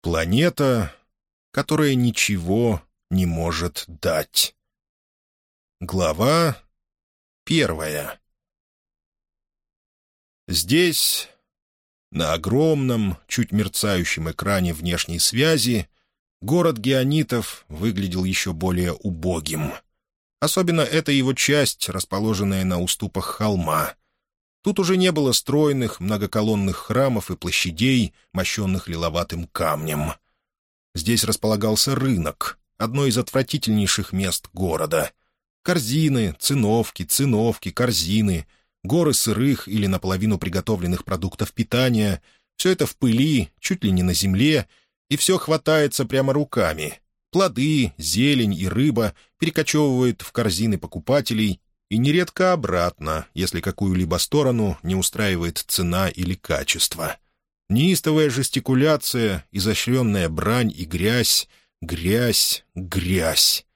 Планета, которая ничего не может дать. Глава первая. Здесь, на огромном, чуть мерцающем экране внешней связи, город геонитов выглядел еще более убогим. Особенно эта его часть, расположенная на уступах холма. Тут уже не было стройных, многоколонных храмов и площадей, мощенных лиловатым камнем. Здесь располагался рынок, одно из отвратительнейших мест города. Корзины, циновки, циновки, корзины, горы сырых или наполовину приготовленных продуктов питания — все это в пыли, чуть ли не на земле, и все хватается прямо руками. Плоды, зелень и рыба перекочевывают в корзины покупателей и нередко обратно, если какую-либо сторону не устраивает цена или качество. Неистовая жестикуляция, изощренная брань и грязь, грязь, грязь.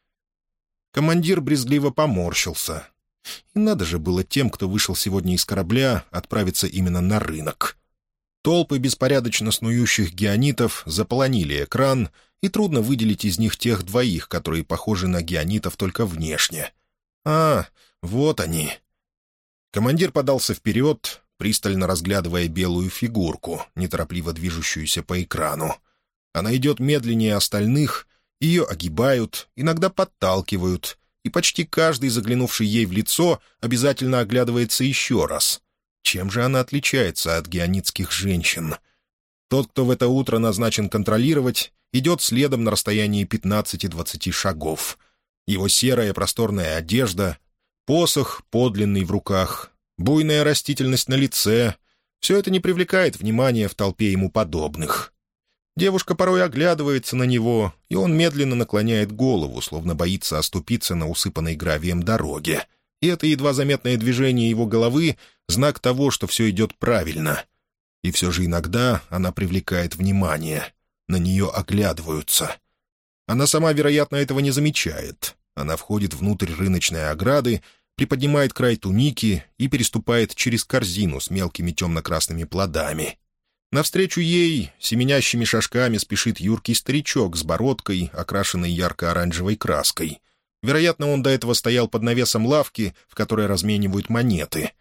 Командир брезгливо поморщился. И надо же было тем, кто вышел сегодня из корабля, отправиться именно на рынок. Толпы беспорядочно снующих геонитов заполонили экран, и трудно выделить из них тех двоих, которые похожи на геонитов только внешне. А, вот они. Командир подался вперед, пристально разглядывая белую фигурку, неторопливо движущуюся по экрану. Она идет медленнее остальных, ее огибают, иногда подталкивают, и почти каждый, заглянувший ей в лицо, обязательно оглядывается еще раз. Чем же она отличается от геонитских женщин? Тот, кто в это утро назначен контролировать, идет следом на расстоянии 15-20 шагов. Его серая просторная одежда, Посох, подлинный в руках, буйная растительность на лице — все это не привлекает внимания в толпе ему подобных. Девушка порой оглядывается на него, и он медленно наклоняет голову, словно боится оступиться на усыпанной гравием дороге. И это едва заметное движение его головы — знак того, что все идет правильно. И все же иногда она привлекает внимание. На нее оглядываются. Она сама, вероятно, этого не замечает. Она входит внутрь рыночной ограды, приподнимает край туники и переступает через корзину с мелкими темно-красными плодами. Навстречу ей, семенящими шажками, спешит юркий старичок с бородкой, окрашенной ярко-оранжевой краской. Вероятно, он до этого стоял под навесом лавки, в которой разменивают монеты.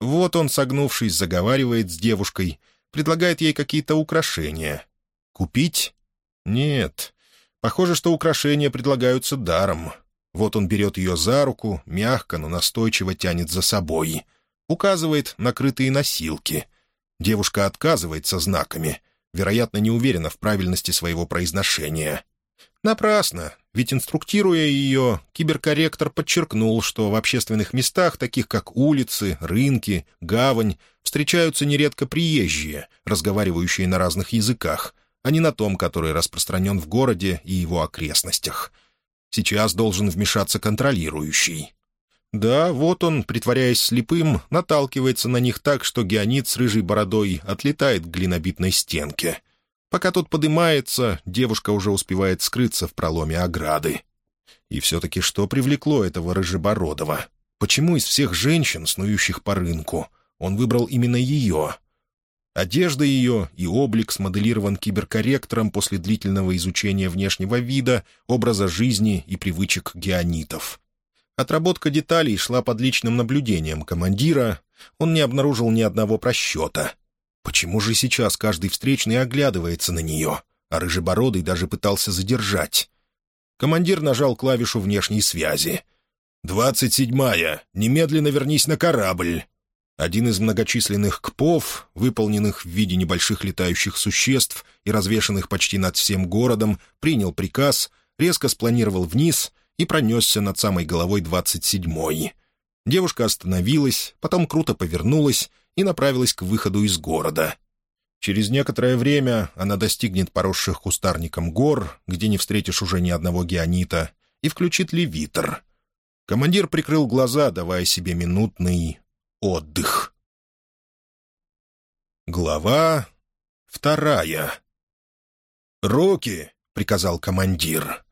Вот он, согнувшись, заговаривает с девушкой, предлагает ей какие-то украшения. Купить? Нет. Похоже, что украшения предлагаются даром. Вот он берет ее за руку, мягко, но настойчиво тянет за собой. Указывает накрытые носилки. Девушка отказывается знаками. Вероятно, не уверена в правильности своего произношения. Напрасно, ведь, инструктируя ее, киберкорректор подчеркнул, что в общественных местах, таких как улицы, рынки, гавань, встречаются нередко приезжие, разговаривающие на разных языках, а не на том, который распространен в городе и его окрестностях — Сейчас должен вмешаться контролирующий. Да, вот он, притворяясь слепым, наталкивается на них так, что геонит с рыжей бородой отлетает к глинобитной стенке. Пока тот подымается, девушка уже успевает скрыться в проломе ограды. И все-таки что привлекло этого рыжебородого? Почему из всех женщин, снующих по рынку, он выбрал именно ее? Одежда ее и облик смоделирован киберкорректором после длительного изучения внешнего вида, образа жизни и привычек геонитов. Отработка деталей шла под личным наблюдением командира, он не обнаружил ни одного просчета. Почему же сейчас каждый встречный оглядывается на нее, а Рыжебородый даже пытался задержать? Командир нажал клавишу внешней связи. «Двадцать седьмая! Немедленно вернись на корабль!» Один из многочисленных КПов, выполненных в виде небольших летающих существ и развешанных почти над всем городом, принял приказ, резко спланировал вниз и пронесся над самой головой двадцать седьмой. Девушка остановилась, потом круто повернулась и направилась к выходу из города. Через некоторое время она достигнет поросших кустарником гор, где не встретишь уже ни одного геонита, и включит левитр. Командир прикрыл глаза, давая себе минутный отдых. Глава вторая. «Руки!» — приказал командир.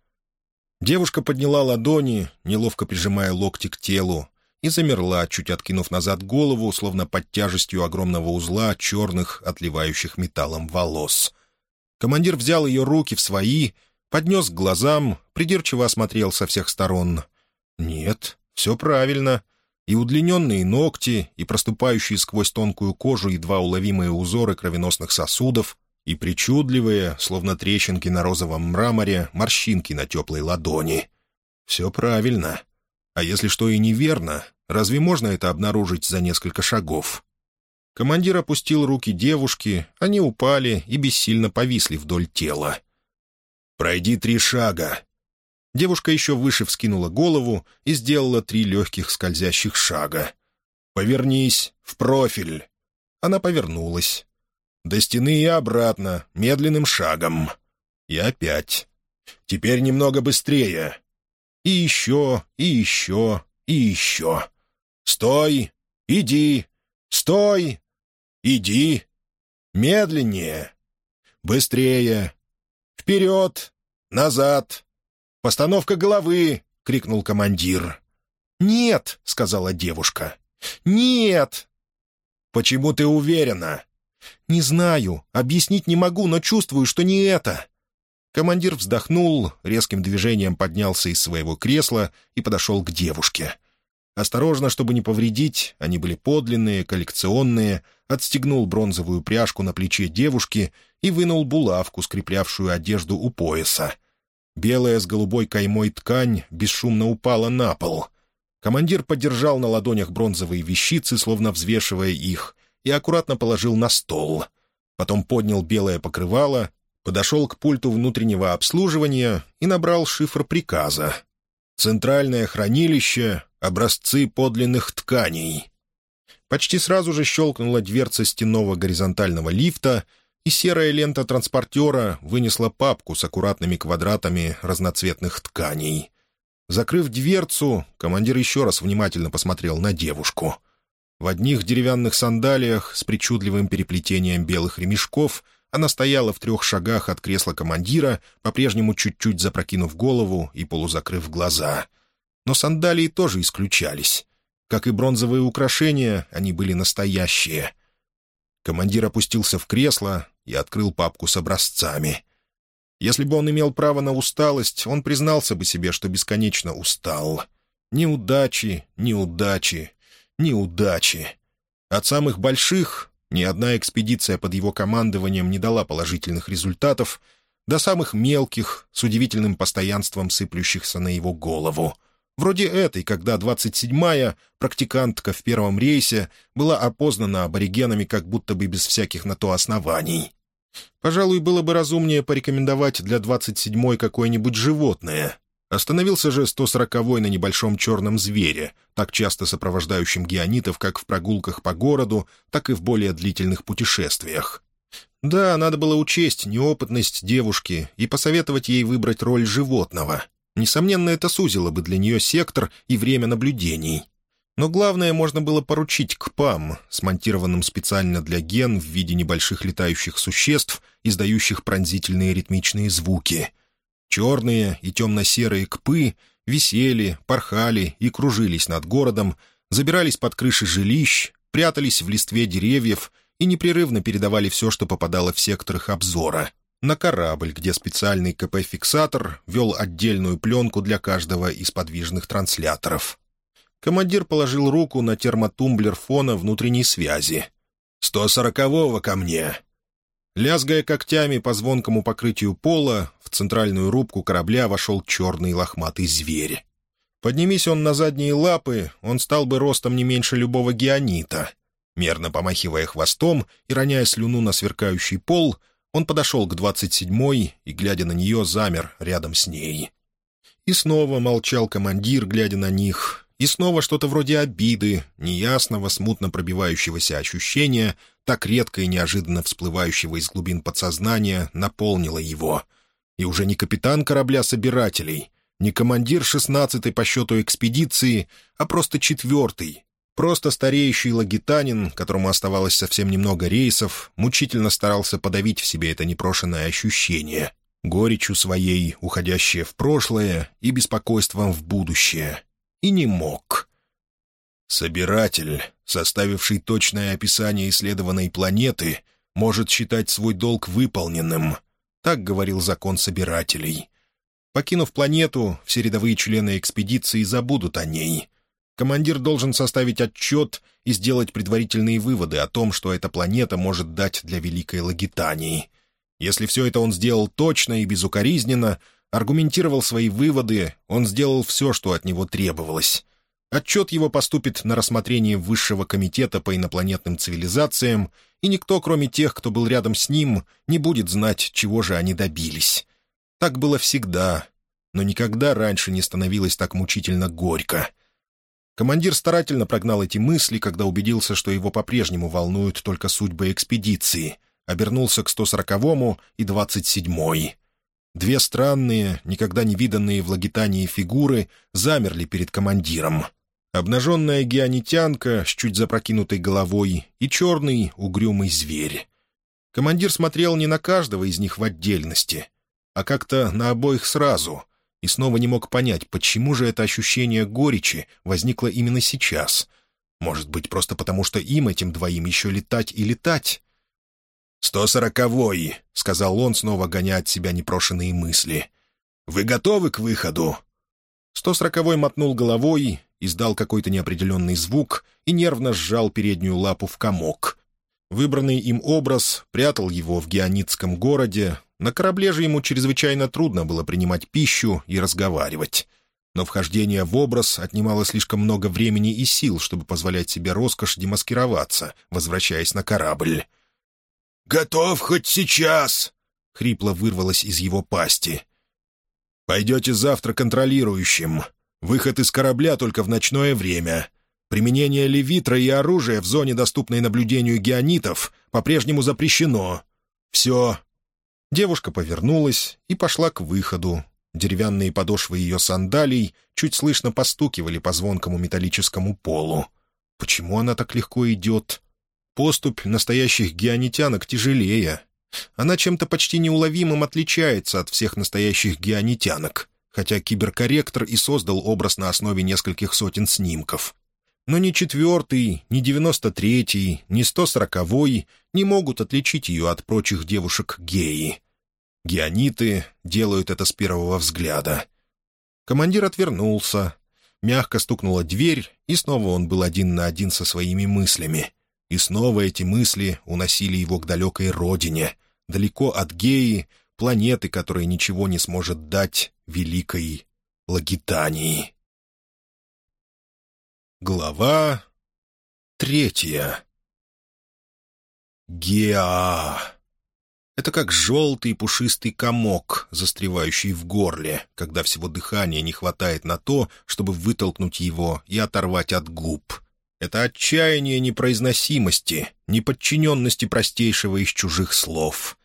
Девушка подняла ладони, неловко прижимая локти к телу, и замерла, чуть откинув назад голову, словно под тяжестью огромного узла черных, отливающих металлом волос. Командир взял ее руки в свои, поднес к глазам, придирчиво осмотрел со всех сторон. «Нет, все правильно. И удлиненные ногти, и проступающие сквозь тонкую кожу едва уловимые узоры кровеносных сосудов, и причудливые, словно трещинки на розовом мраморе, морщинки на теплой ладони. Все правильно. А если что и неверно, разве можно это обнаружить за несколько шагов? Командир опустил руки девушки, они упали и бессильно повисли вдоль тела. «Пройди три шага». Девушка еще выше вскинула голову и сделала три легких скользящих шага. «Повернись, в профиль». Она повернулась. До стены и обратно, медленным шагом. И опять. Теперь немного быстрее. И еще, и еще, и еще. «Стой! Иди! Стой! Иди! Медленнее! Быстрее! Вперед! Назад! Постановка головы!» — крикнул командир. «Нет!» — сказала девушка. «Нет!» «Почему ты уверена?» «Не знаю, объяснить не могу, но чувствую, что не это». Командир вздохнул, резким движением поднялся из своего кресла и подошел к девушке. Осторожно, чтобы не повредить, они были подлинные, коллекционные, отстегнул бронзовую пряжку на плече девушки и вынул булавку, скреплявшую одежду у пояса. Белая с голубой каймой ткань бесшумно упала на пол. Командир подержал на ладонях бронзовые вещицы, словно взвешивая их, и аккуратно положил на стол. Потом поднял белое покрывало, подошел к пульту внутреннего обслуживания и набрал шифр приказа. «Центральное хранилище, образцы подлинных тканей». Почти сразу же щелкнула дверца стенного горизонтального лифта, и серая лента транспортера вынесла папку с аккуратными квадратами разноцветных тканей. Закрыв дверцу, командир еще раз внимательно посмотрел на девушку. В одних деревянных сандалиях с причудливым переплетением белых ремешков она стояла в трех шагах от кресла командира, по-прежнему чуть-чуть запрокинув голову и полузакрыв глаза. Но сандалии тоже исключались. Как и бронзовые украшения, они были настоящие. Командир опустился в кресло и открыл папку с образцами. Если бы он имел право на усталость, он признался бы себе, что бесконечно устал. Неудачи, неудачи, неудачи. От самых больших ни одна экспедиция под его командованием не дала положительных результатов, до самых мелких, с удивительным постоянством сыплющихся на его голову. Вроде этой, когда 27-я, практикантка в первом рейсе, была опознана аборигенами как будто бы без всяких на то оснований. Пожалуй, было бы разумнее порекомендовать для 27-й какое-нибудь животное, Остановился же 140-й на небольшом черном звере, так часто сопровождающем геонитов как в прогулках по городу, так и в более длительных путешествиях. Да, надо было учесть неопытность девушки и посоветовать ей выбрать роль животного. Несомненно, это сузило бы для нее сектор и время наблюдений. Но главное можно было поручить к ПАМ, смонтированным специально для ген в виде небольших летающих существ, издающих пронзительные ритмичные звуки — Черные и темно-серые кпы висели, порхали и кружились над городом, забирались под крыши жилищ, прятались в листве деревьев и непрерывно передавали все, что попадало в сектор их обзора. На корабль, где специальный КП-фиксатор вел отдельную пленку для каждого из подвижных трансляторов. Командир положил руку на термотумблер фона внутренней связи. «Сто сорокового ко мне!» Лязгая когтями по звонкому покрытию пола, в центральную рубку корабля вошел черный лохматый зверь. Поднимись он на задние лапы, он стал бы ростом не меньше любого геонита. Мерно помахивая хвостом и роняя слюну на сверкающий пол, он подошел к двадцать седьмой и, глядя на нее, замер рядом с ней. И снова молчал командир, глядя на них, и снова что-то вроде обиды, неясного, смутно пробивающегося ощущения, так редко и неожиданно всплывающего из глубин подсознания, наполнило его. И уже не капитан корабля собирателей, не командир шестнадцатой по счету экспедиции, а просто четвертый, Просто стареющий лагитанин, которому оставалось совсем немного рейсов, мучительно старался подавить в себе это непрошенное ощущение, горечью своей, уходящее в прошлое, и беспокойством в будущее и не мог. Собиратель, составивший точное описание исследованной планеты, может считать свой долг выполненным. Так говорил закон собирателей. Покинув планету, все рядовые члены экспедиции забудут о ней. Командир должен составить отчет и сделать предварительные выводы о том, что эта планета может дать для Великой Лагитании. Если все это он сделал точно и безукоризненно, аргументировал свои выводы, он сделал все, что от него требовалось. Отчет его поступит на рассмотрение Высшего комитета по инопланетным цивилизациям, и никто, кроме тех, кто был рядом с ним, не будет знать, чего же они добились. Так было всегда, но никогда раньше не становилось так мучительно горько. Командир старательно прогнал эти мысли, когда убедился, что его по-прежнему волнуют только судьбы экспедиции, обернулся к 140-му и 27-й. Две странные, никогда не виданные в Лагитании фигуры замерли перед командиром. Обнаженная геонитянка с чуть запрокинутой головой и черный угрюмый зверь. Командир смотрел не на каждого из них в отдельности, а как-то на обоих сразу, и снова не мог понять, почему же это ощущение горечи возникло именно сейчас. Может быть, просто потому, что им, этим двоим, еще летать и летать? «Сто сороковой», — сказал он, снова гоня от себя непрошенные мысли. «Вы готовы к выходу?» Сто сороковой мотнул головой, издал какой-то неопределенный звук и нервно сжал переднюю лапу в комок. Выбранный им образ прятал его в геонитском городе, на корабле же ему чрезвычайно трудно было принимать пищу и разговаривать. Но вхождение в образ отнимало слишком много времени и сил, чтобы позволять себе роскошь демаскироваться, возвращаясь на корабль. «Готов хоть сейчас!» — хрипло вырвалось из его пасти. «Пойдете завтра контролирующим. Выход из корабля только в ночное время. Применение левитра и оружия в зоне, доступной наблюдению геонитов, по-прежнему запрещено. Все». Девушка повернулась и пошла к выходу. Деревянные подошвы ее сандалий чуть слышно постукивали по звонкому металлическому полу. Почему она так легко идет? Поступь настоящих геонитянок тяжелее. Она чем-то почти неуловимым отличается от всех настоящих геонитянок, хотя киберкорректор и создал образ на основе нескольких сотен снимков. Но ни четвертый, ни девяносто третий, ни сто сороковой не могут отличить ее от прочих девушек геи. Геониты делают это с первого взгляда. Командир отвернулся. Мягко стукнула дверь, и снова он был один на один со своими мыслями — и снова эти мысли уносили его к далекой родине, далеко от Геи, планеты, которая ничего не сможет дать великой Лагитании. Глава третья. Геа. Это как желтый пушистый комок, застревающий в горле, когда всего дыхания не хватает на то, чтобы вытолкнуть его и оторвать от губ. Это отчаяние непроизносимости, неподчиненности простейшего из чужих слов.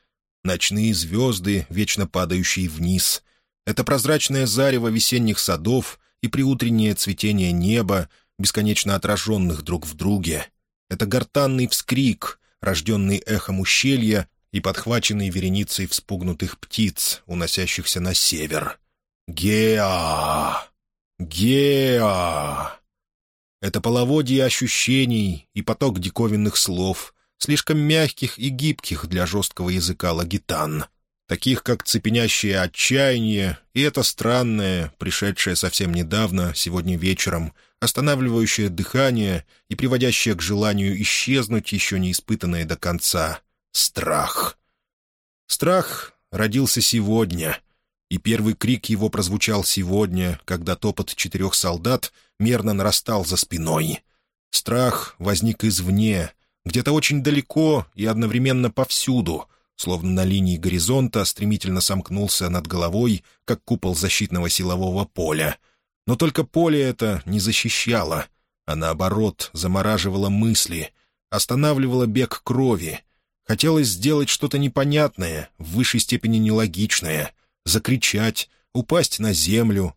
Ночные звезды, вечно падающие вниз. Это прозрачное зарево весенних садов и приутреннее цветение неба, бесконечно отраженных друг в друге. Это гортанный вскрик, рожденный эхом ущелья и подхваченный вереницей вспугнутых птиц, уносящихся на север. Геа! Геа! Это половодье ощущений и поток диковинных слов, слишком мягких и гибких для жесткого языка лагитан, таких как цепенящее отчаяние и это странное, пришедшее совсем недавно, сегодня вечером, останавливающее дыхание и приводящее к желанию исчезнуть еще не испытанное до конца страх. Страх родился сегодня — и первый крик его прозвучал сегодня, когда топот четырех солдат мерно нарастал за спиной. Страх возник извне, где-то очень далеко и одновременно повсюду, словно на линии горизонта стремительно сомкнулся над головой, как купол защитного силового поля. Но только поле это не защищало, а наоборот замораживало мысли, останавливало бег крови. Хотелось сделать что-то непонятное, в высшей степени нелогичное — закричать, упасть на землю.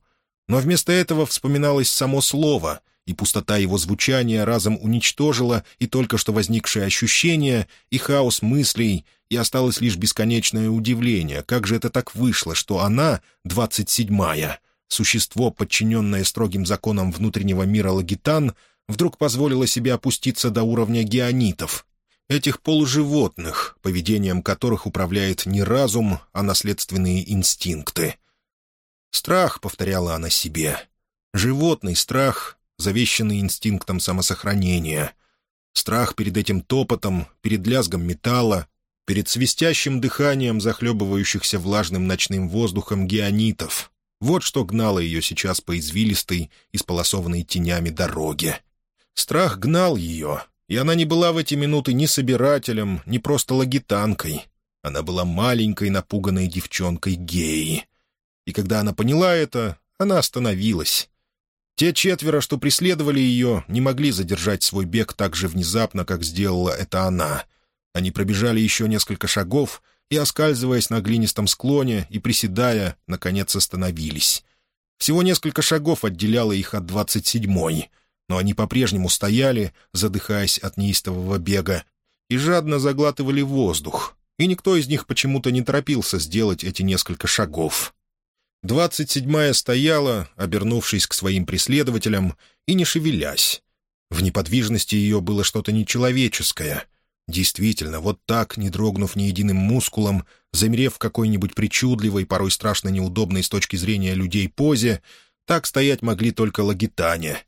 Но вместо этого вспоминалось само слово, и пустота его звучания разом уничтожила и только что возникшее ощущение, и хаос мыслей, и осталось лишь бесконечное удивление, как же это так вышло, что она, двадцать седьмая, существо, подчиненное строгим законам внутреннего мира Лагитан, вдруг позволило себе опуститься до уровня геонитов. этих полуживотных, поведением которых управляет не разум, а наследственные инстинкты. «Страх», — повторяла она себе, — «животный страх, завещанный инстинктом самосохранения. Страх перед этим топотом, перед лязгом металла, перед свистящим дыханием захлебывающихся влажным ночным воздухом геонитов. Вот что гнало ее сейчас по извилистой, исполосованной тенями дороге. Страх гнал ее, и она не была в эти минуты ни собирателем, ни просто лагитанкой. Она была маленькой напуганной девчонкой геи. И когда она поняла это, она остановилась. Те четверо, что преследовали ее, не могли задержать свой бег так же внезапно, как сделала это она. Они пробежали еще несколько шагов и, оскальзываясь на глинистом склоне и приседая, наконец остановились. Всего несколько шагов отделяло их от двадцать седьмой, но они по-прежнему стояли, задыхаясь от неистового бега, и жадно заглатывали воздух, и никто из них почему-то не торопился сделать эти несколько шагов. Двадцать седьмая стояла, обернувшись к своим преследователям, и не шевелясь. В неподвижности ее было что-то нечеловеческое. Действительно, вот так, не дрогнув ни единым мускулом, замерев в какой-нибудь причудливой, порой страшно неудобной с точки зрения людей позе, так стоять могли только лагитане.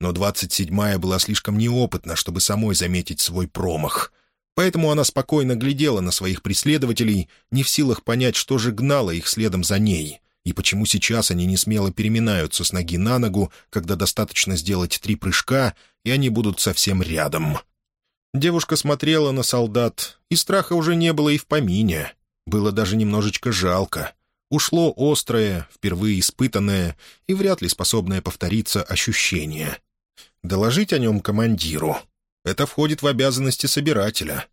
Но двадцать седьмая была слишком неопытна, чтобы самой заметить свой промах. Поэтому она спокойно глядела на своих преследователей, не в силах понять, что же гнало их следом за ней — и почему сейчас они не смело переминаются с ноги на ногу, когда достаточно сделать три прыжка, и они будут совсем рядом. Девушка смотрела на солдат, и страха уже не было и в помине. Было даже немножечко жалко. Ушло острое, впервые испытанное и вряд ли способное повториться ощущение. Доложить о нем командиру. Это входит в обязанности собирателя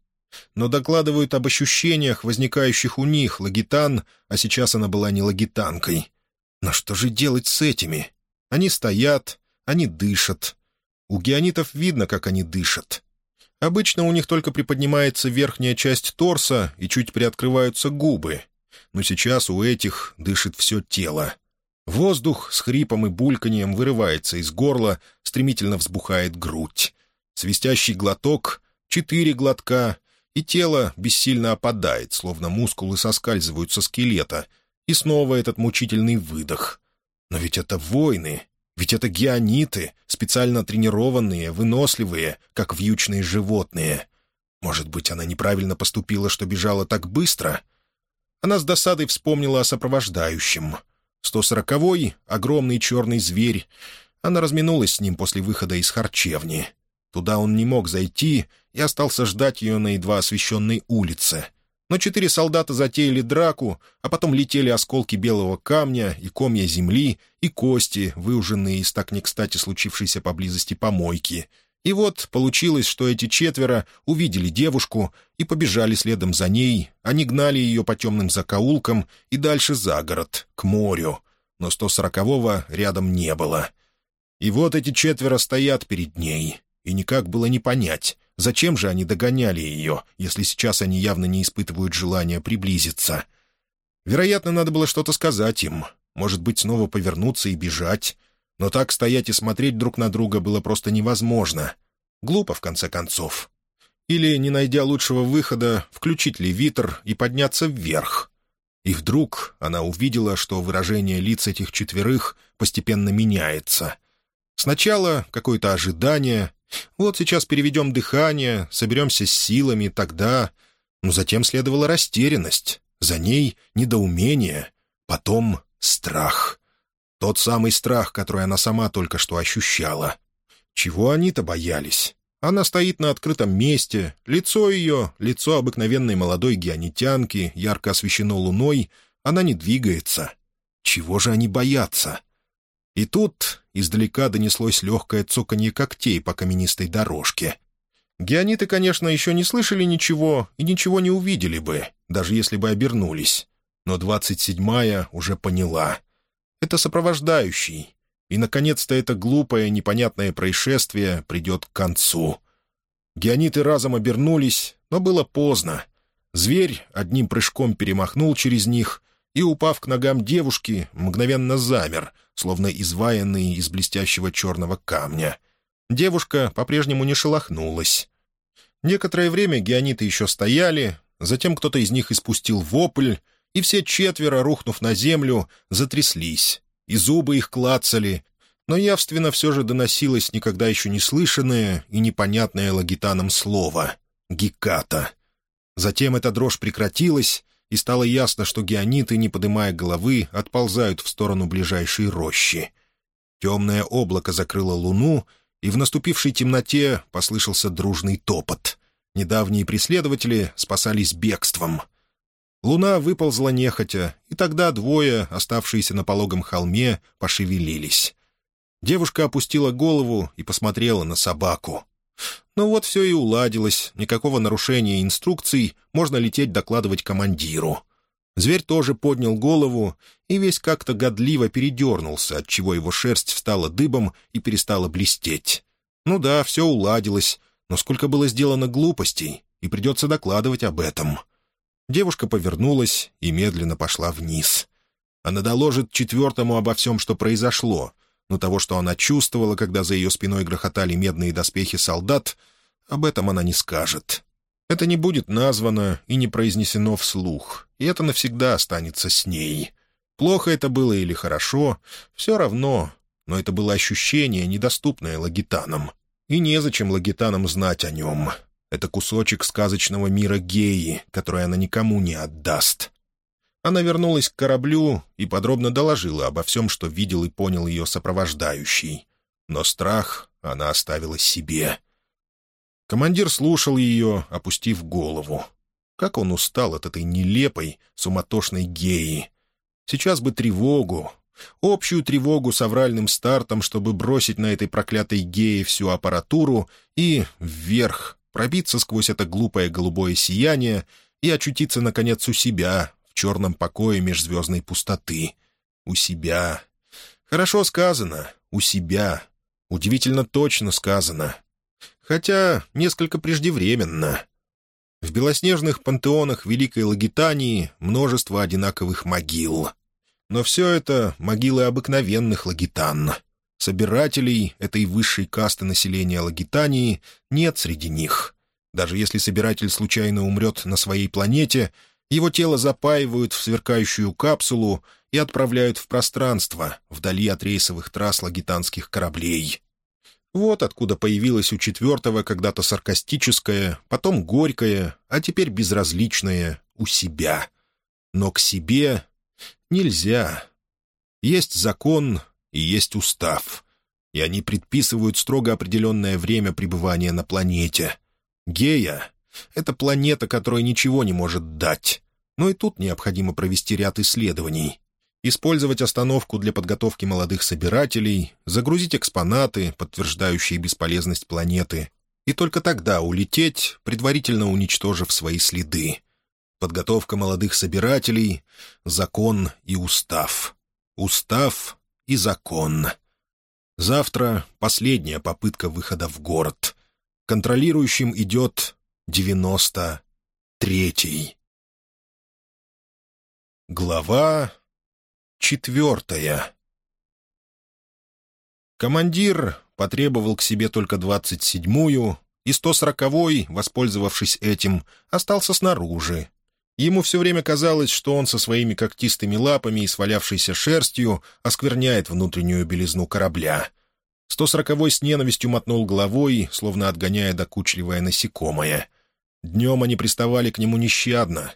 но докладывают об ощущениях, возникающих у них, лагитан, а сейчас она была не лагитанкой. Но что же делать с этими? Они стоят, они дышат. У геонитов видно, как они дышат. Обычно у них только приподнимается верхняя часть торса и чуть приоткрываются губы. Но сейчас у этих дышит все тело. Воздух с хрипом и бульканьем вырывается из горла, стремительно взбухает грудь. Свистящий глоток, четыре глотка, и тело бессильно опадает, словно мускулы соскальзывают со скелета, и снова этот мучительный выдох. Но ведь это войны, ведь это геониты, специально тренированные, выносливые, как вьючные животные. Может быть, она неправильно поступила, что бежала так быстро? Она с досадой вспомнила о сопровождающем. 140-й — огромный черный зверь. Она разминулась с ним после выхода из харчевни. Туда он не мог зайти и остался ждать ее на едва освещенной улице. Но четыре солдата затеяли драку, а потом летели осколки белого камня и комья земли, и кости, выуженные из так не кстати случившейся поблизости помойки. И вот получилось, что эти четверо увидели девушку и побежали следом за ней. Они гнали ее по темным закоулкам и дальше за город, к морю. Но 140-го рядом не было. И вот эти четверо стоят перед ней, и никак было не понять, зачем же они догоняли ее, если сейчас они явно не испытывают желания приблизиться. Вероятно, надо было что-то сказать им, может быть, снова повернуться и бежать. Но так стоять и смотреть друг на друга было просто невозможно. Глупо, в конце концов. Или, не найдя лучшего выхода, включить левитр и подняться вверх. И вдруг она увидела, что выражение лиц этих четверых постепенно меняется. Сначала какое-то ожидание, вот сейчас переведем дыхание, соберемся с силами, тогда... Но затем следовала растерянность, за ней недоумение, потом страх. Тот самый страх, который она сама только что ощущала. Чего они-то боялись? Она стоит на открытом месте, лицо ее, лицо обыкновенной молодой геонитянки, ярко освещено луной, она не двигается. Чего же они боятся? И тут издалека донеслось легкое цоканье когтей по каменистой дорожке. Геониты, конечно, еще не слышали ничего и ничего не увидели бы, даже если бы обернулись. Но двадцать седьмая уже поняла. Это сопровождающий. И, наконец-то, это глупое, непонятное происшествие придет к концу. Геониты разом обернулись, но было поздно. Зверь одним прыжком перемахнул через них и, упав к ногам девушки, мгновенно замер, словно изваянный из блестящего черного камня. Девушка по-прежнему не шелохнулась. Некоторое время геониты еще стояли, затем кто-то из них испустил вопль, и все четверо, рухнув на землю, затряслись, и зубы их клацали, но явственно все же доносилось никогда еще не слышанное и непонятное лагитаном слово — «геката». Затем эта дрожь прекратилась, и стало ясно, что геониты, не поднимая головы, отползают в сторону ближайшей рощи. Темное облако закрыло луну, и в наступившей темноте послышался дружный топот. Недавние преследователи спасались бегством. Луна выползла нехотя, и тогда двое, оставшиеся на пологом холме, пошевелились. Девушка опустила голову и посмотрела на собаку. Ну вот все и уладилось, никакого нарушения инструкций, можно лететь докладывать командиру. Зверь тоже поднял голову и весь как-то годливо передернулся, отчего его шерсть встала дыбом и перестала блестеть. Ну да, все уладилось, но сколько было сделано глупостей, и придется докладывать об этом. Девушка повернулась и медленно пошла вниз. Она доложит четвертому обо всем, что произошло, но того, что она чувствовала, когда за ее спиной грохотали медные доспехи солдат, об этом она не скажет. Это не будет названо и не произнесено вслух, и это навсегда останется с ней. Плохо это было или хорошо, все равно, но это было ощущение, недоступное лагитанам. И незачем лагитанам знать о нем. Это кусочек сказочного мира геи, который она никому не отдаст. Она вернулась к кораблю и подробно доложила обо всем, что видел и понял ее сопровождающий. Но страх она оставила себе. Командир слушал ее, опустив голову. Как он устал от этой нелепой, суматошной геи. Сейчас бы тревогу, общую тревогу с авральным стартом, чтобы бросить на этой проклятой гее всю аппаратуру и вверх, пробиться сквозь это глупое голубое сияние и очутиться, наконец, у себя, черном покое межзвездной пустоты. У себя. Хорошо сказано. У себя. Удивительно точно сказано. Хотя несколько преждевременно. В белоснежных пантеонах Великой Лагитании множество одинаковых могил. Но все это могилы обыкновенных лагитан. Собирателей этой высшей касты населения Лагитании нет среди них. Даже если собиратель случайно умрет на своей планете, его тело запаивают в сверкающую капсулу и отправляют в пространство, вдали от рейсовых трасс лагитанских кораблей. Вот откуда появилось у четвертого когда-то саркастическое, потом горькое, а теперь безразличное «у себя». Но к себе нельзя. Есть закон и есть устав, и они предписывают строго определенное время пребывания на планете. Гея это планета, которая ничего не может дать. Но и тут необходимо провести ряд исследований. Использовать остановку для подготовки молодых собирателей, загрузить экспонаты, подтверждающие бесполезность планеты, и только тогда улететь, предварительно уничтожив свои следы. Подготовка молодых собирателей, закон и устав. Устав и закон. Завтра последняя попытка выхода в город. Контролирующим идет девяносто третий. Глава четвертая Командир потребовал к себе только двадцать седьмую, и сто сороковой, воспользовавшись этим, остался снаружи. Ему все время казалось, что он со своими когтистыми лапами и свалявшейся шерстью оскверняет внутреннюю белизну корабля. Сто сороковой с ненавистью мотнул головой, словно отгоняя докучливое насекомое — Днем они приставали к нему нещадно.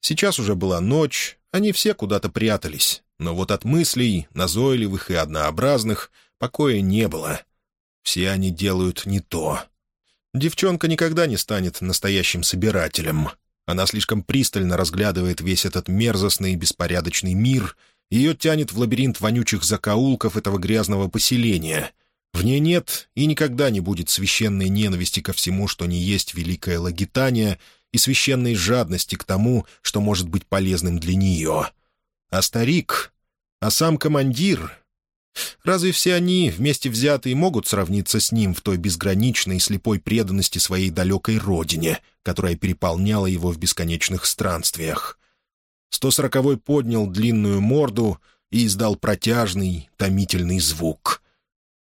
Сейчас уже была ночь, они все куда-то прятались, но вот от мыслей, назойливых и однообразных, покоя не было. Все они делают не то. Девчонка никогда не станет настоящим собирателем. Она слишком пристально разглядывает весь этот мерзостный и беспорядочный мир, ее тянет в лабиринт вонючих закоулков этого грязного поселения — в ней нет и никогда не будет священной ненависти ко всему, что не есть великое лагитания, и священной жадности к тому, что может быть полезным для нее. А старик, а сам командир... Разве все они, вместе взятые, могут сравниться с ним в той безграничной слепой преданности своей далекой родине, которая переполняла его в бесконечных странствиях? Сто сороковой поднял длинную морду и издал протяжный, томительный звук —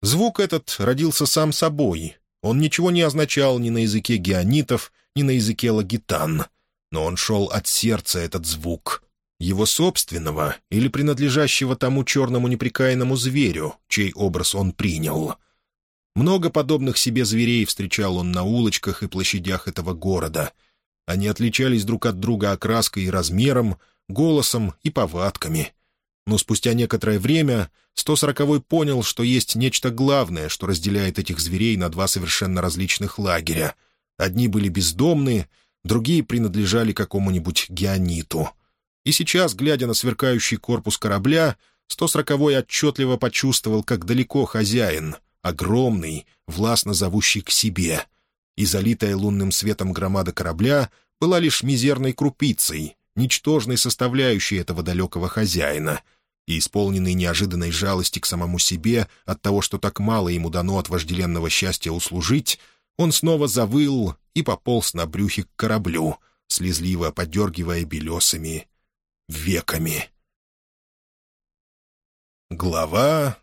Звук этот родился сам собой. Он ничего не означал ни на языке геонитов, ни на языке лагитан. Но он шел от сердца этот звук. Его собственного или принадлежащего тому черному неприкаянному зверю, чей образ он принял. Много подобных себе зверей встречал он на улочках и площадях этого города. Они отличались друг от друга окраской и размером, голосом и повадками. Но спустя некоторое время 140-й понял, что есть нечто главное, что разделяет этих зверей на два совершенно различных лагеря. Одни были бездомные, другие принадлежали какому-нибудь геониту. И сейчас, глядя на сверкающий корпус корабля, 140-й отчетливо почувствовал, как далеко хозяин, огромный, властно зовущий к себе. И залитая лунным светом громада корабля была лишь мизерной крупицей, ничтожной составляющей этого далекого хозяина — и, исполненный неожиданной жалости к самому себе от того, что так мало ему дано от вожделенного счастья услужить, он снова завыл и пополз на брюхе к кораблю, слезливо подергивая белесыми веками. Глава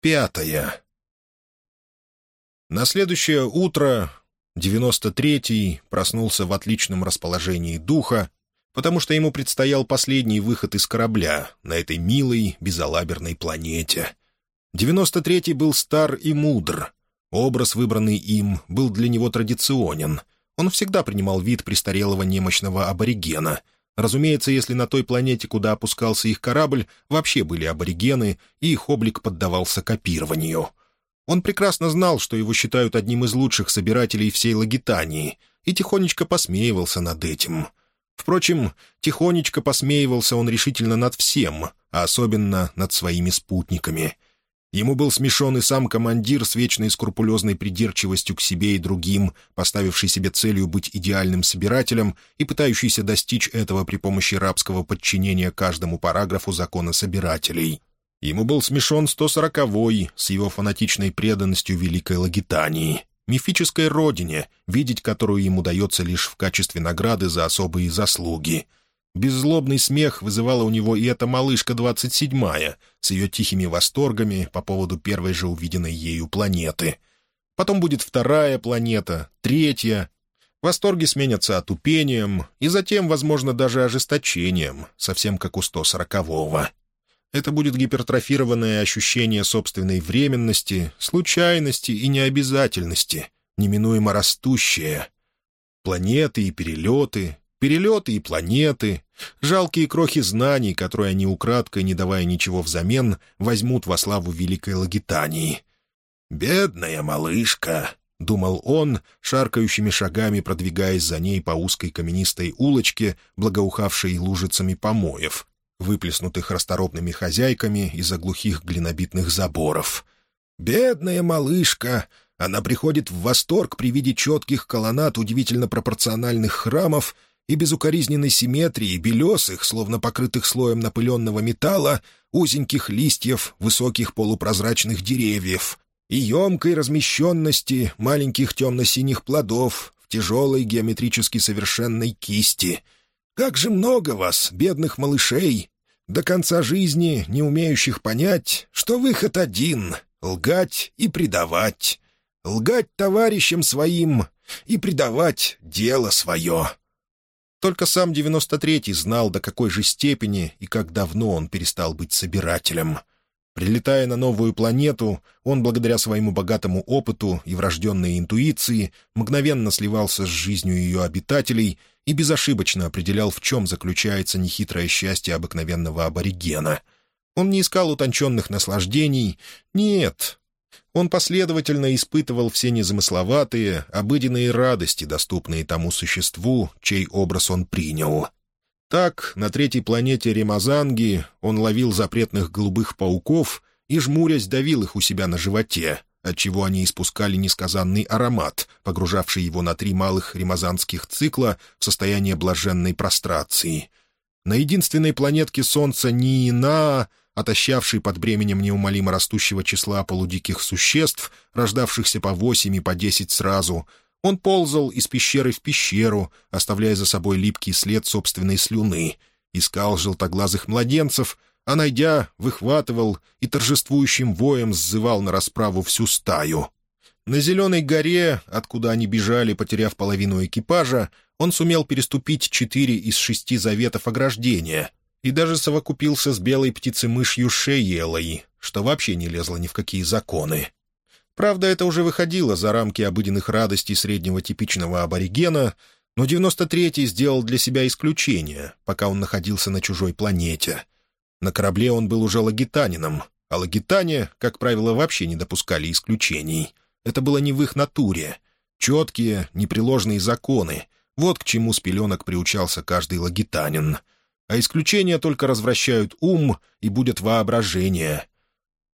пятая На следующее утро 93-й проснулся в отличном расположении духа потому что ему предстоял последний выход из корабля на этой милой, безалаберной планете. 93-й был стар и мудр. Образ, выбранный им, был для него традиционен. Он всегда принимал вид престарелого немощного аборигена. Разумеется, если на той планете, куда опускался их корабль, вообще были аборигены, и их облик поддавался копированию. Он прекрасно знал, что его считают одним из лучших собирателей всей Лагитании, и тихонечко посмеивался над этим — Впрочем, тихонечко посмеивался он решительно над всем, а особенно над своими спутниками. Ему был смешон и сам командир с вечной скрупулезной придирчивостью к себе и другим, поставивший себе целью быть идеальным собирателем и пытающийся достичь этого при помощи рабского подчинения каждому параграфу закона собирателей. Ему был смешон 140-й с его фанатичной преданностью Великой Лагитании мифической родине, видеть которую ему дается лишь в качестве награды за особые заслуги. Беззлобный смех вызывала у него и эта малышка двадцать седьмая с ее тихими восторгами по поводу первой же увиденной ею планеты. Потом будет вторая планета, третья. Восторги сменятся отупением и затем, возможно, даже ожесточением, совсем как у 140-го. Это будет гипертрофированное ощущение собственной временности, случайности и необязательности, неминуемо растущее. Планеты и перелеты, перелеты и планеты, жалкие крохи знаний, которые они украдкой, не давая ничего взамен, возьмут во славу Великой Лагитании. «Бедная малышка», — думал он, шаркающими шагами продвигаясь за ней по узкой каменистой улочке, благоухавшей лужицами помоев, выплеснутых расторопными хозяйками из-за глухих глинобитных заборов. «Бедная малышка! Она приходит в восторг при виде четких колоннад удивительно пропорциональных храмов и безукоризненной симметрии белесых, словно покрытых слоем напыленного металла, узеньких листьев высоких полупрозрачных деревьев и емкой размещенности маленьких темно-синих плодов в тяжелой геометрически совершенной кисти — как же много вас, бедных малышей, до конца жизни не умеющих понять, что выход один — лгать и предавать. Лгать товарищам своим и предавать дело свое. Только сам 93-й знал, до какой же степени и как давно он перестал быть собирателем. Прилетая на новую планету, он, благодаря своему богатому опыту и врожденной интуиции, мгновенно сливался с жизнью ее обитателей — и безошибочно определял, в чем заключается нехитрое счастье обыкновенного аборигена. Он не искал утонченных наслаждений. Нет. Он последовательно испытывал все незамысловатые, обыденные радости, доступные тому существу, чей образ он принял. Так, на третьей планете Ремазанги он ловил запретных голубых пауков и, жмурясь, давил их у себя на животе, отчего они испускали несказанный аромат, погружавший его на три малых ремазанских цикла в состояние блаженной прострации. На единственной планетке Солнца Ниина, отощавшей под бременем неумолимо растущего числа полудиких существ, рождавшихся по восемь и по десять сразу, он ползал из пещеры в пещеру, оставляя за собой липкий след собственной слюны, искал желтоглазых младенцев — а, найдя, выхватывал и торжествующим воем сзывал на расправу всю стаю. На Зеленой горе, откуда они бежали, потеряв половину экипажа, он сумел переступить четыре из шести заветов ограждения и даже совокупился с белой птицемышью Шеелой, что вообще не лезло ни в какие законы. Правда, это уже выходило за рамки обыденных радостей среднего типичного аборигена, но 93-й сделал для себя исключение, пока он находился на чужой планете. На корабле он был уже лагитанином, а лагитане, как правило, вообще не допускали исключений — это было не в их натуре. Четкие, непреложные законы. Вот к чему с пеленок приучался каждый лагитанин. А исключения только развращают ум и будет воображение.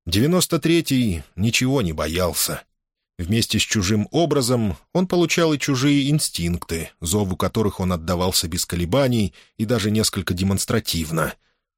Девяносто третий ничего не боялся. Вместе с чужим образом он получал и чужие инстинкты, зову которых он отдавался без колебаний и даже несколько демонстративно.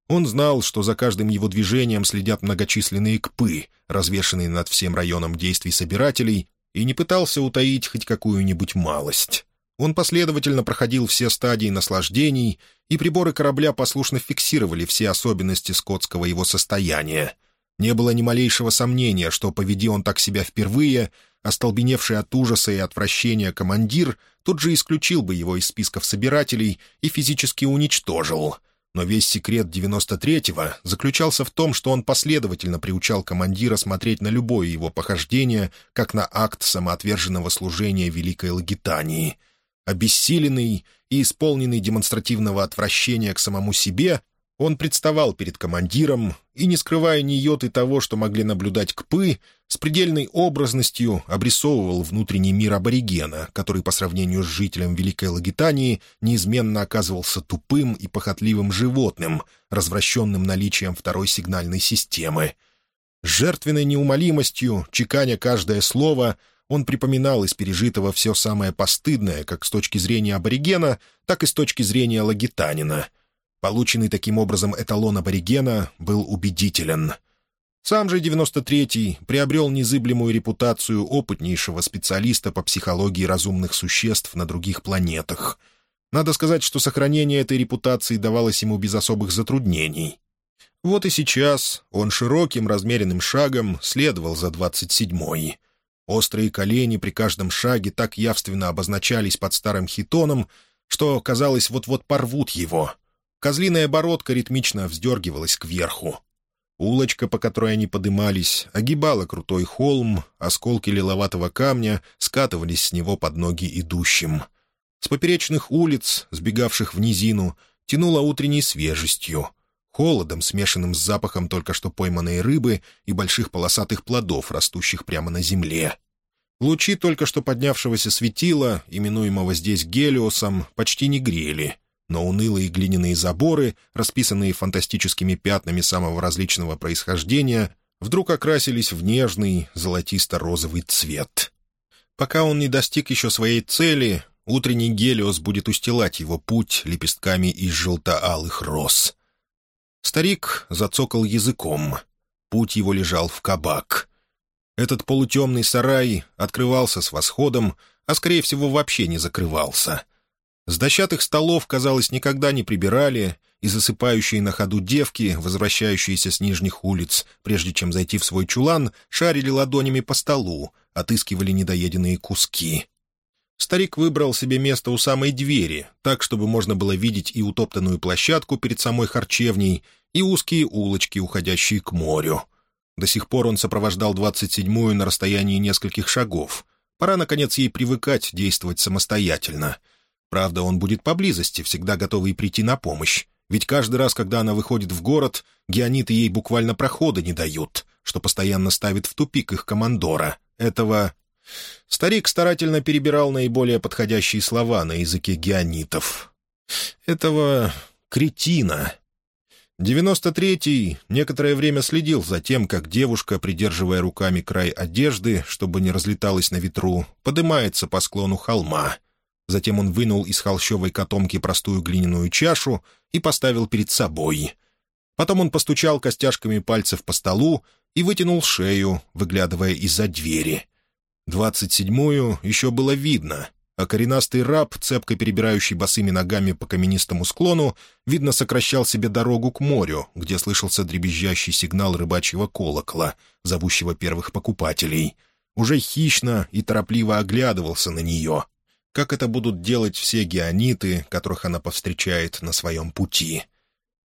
Он знал, что за каждым его движением следят многочисленные кпы, развешанные над всем районом действий собирателей, и не пытался утаить хоть какую-нибудь малость. Он последовательно проходил все стадии наслаждений, и приборы корабля послушно фиксировали все особенности скотского его состояния. Не было ни малейшего сомнения, что, поведи он так себя впервые, остолбеневший от ужаса и отвращения командир тут же исключил бы его из списков собирателей и физически уничтожил — но весь секрет 93-го заключался в том, что он последовательно приучал командира смотреть на любое его похождение, как на акт самоотверженного служения Великой Лагитании. Обессиленный и исполненный демонстративного отвращения к самому себе, он представал перед командиром и, не скрывая ни йоты того, что могли наблюдать кпы, с предельной образностью обрисовывал внутренний мир аборигена, который по сравнению с жителем Великой Лагитании неизменно оказывался тупым и похотливым животным, развращенным наличием второй сигнальной системы. С жертвенной неумолимостью, чеканя каждое слово, он припоминал из пережитого все самое постыдное как с точки зрения аборигена, так и с точки зрения лагитанина — Полученный таким образом эталон аборигена был убедителен. Сам же 93-й приобрел незыблемую репутацию опытнейшего специалиста по психологии разумных существ на других планетах. Надо сказать, что сохранение этой репутации давалось ему без особых затруднений. Вот и сейчас он широким размеренным шагом следовал за 27-й. Острые колени при каждом шаге так явственно обозначались под старым хитоном, что, казалось, вот-вот порвут его — Козлиная бородка ритмично вздергивалась кверху. Улочка, по которой они подымались, огибала крутой холм, осколки лиловатого камня скатывались с него под ноги идущим. С поперечных улиц, сбегавших в низину, тянуло утренней свежестью, холодом, смешанным с запахом только что пойманной рыбы и больших полосатых плодов, растущих прямо на земле. Лучи только что поднявшегося светила, именуемого здесь Гелиосом, почти не грели — но унылые глиняные заборы, расписанные фантастическими пятнами самого различного происхождения, вдруг окрасились в нежный золотисто-розовый цвет. Пока он не достиг еще своей цели, утренний Гелиос будет устилать его путь лепестками из желто-алых роз. Старик зацокал языком. Путь его лежал в кабак. Этот полутемный сарай открывался с восходом, а, скорее всего, вообще не закрывался — с дощатых столов, казалось, никогда не прибирали, и засыпающие на ходу девки, возвращающиеся с нижних улиц, прежде чем зайти в свой чулан, шарили ладонями по столу, отыскивали недоеденные куски. Старик выбрал себе место у самой двери, так, чтобы можно было видеть и утоптанную площадку перед самой харчевней, и узкие улочки, уходящие к морю. До сих пор он сопровождал двадцать седьмую на расстоянии нескольких шагов. Пора, наконец, ей привыкать действовать самостоятельно — Правда, он будет поблизости, всегда готовый прийти на помощь. Ведь каждый раз, когда она выходит в город, геониты ей буквально прохода не дают, что постоянно ставит в тупик их командора. Этого... Старик старательно перебирал наиболее подходящие слова на языке геонитов. Этого... кретина. Девяносто третий некоторое время следил за тем, как девушка, придерживая руками край одежды, чтобы не разлеталась на ветру, поднимается по склону холма. Затем он вынул из холщовой котомки простую глиняную чашу и поставил перед собой. Потом он постучал костяшками пальцев по столу и вытянул шею, выглядывая из-за двери. Двадцать седьмую еще было видно, а коренастый раб, цепко перебирающий босыми ногами по каменистому склону, видно, сокращал себе дорогу к морю, где слышался дребезжащий сигнал рыбачьего колокола, зовущего первых покупателей — уже хищно и торопливо оглядывался на нее, как это будут делать все геониты, которых она повстречает на своем пути.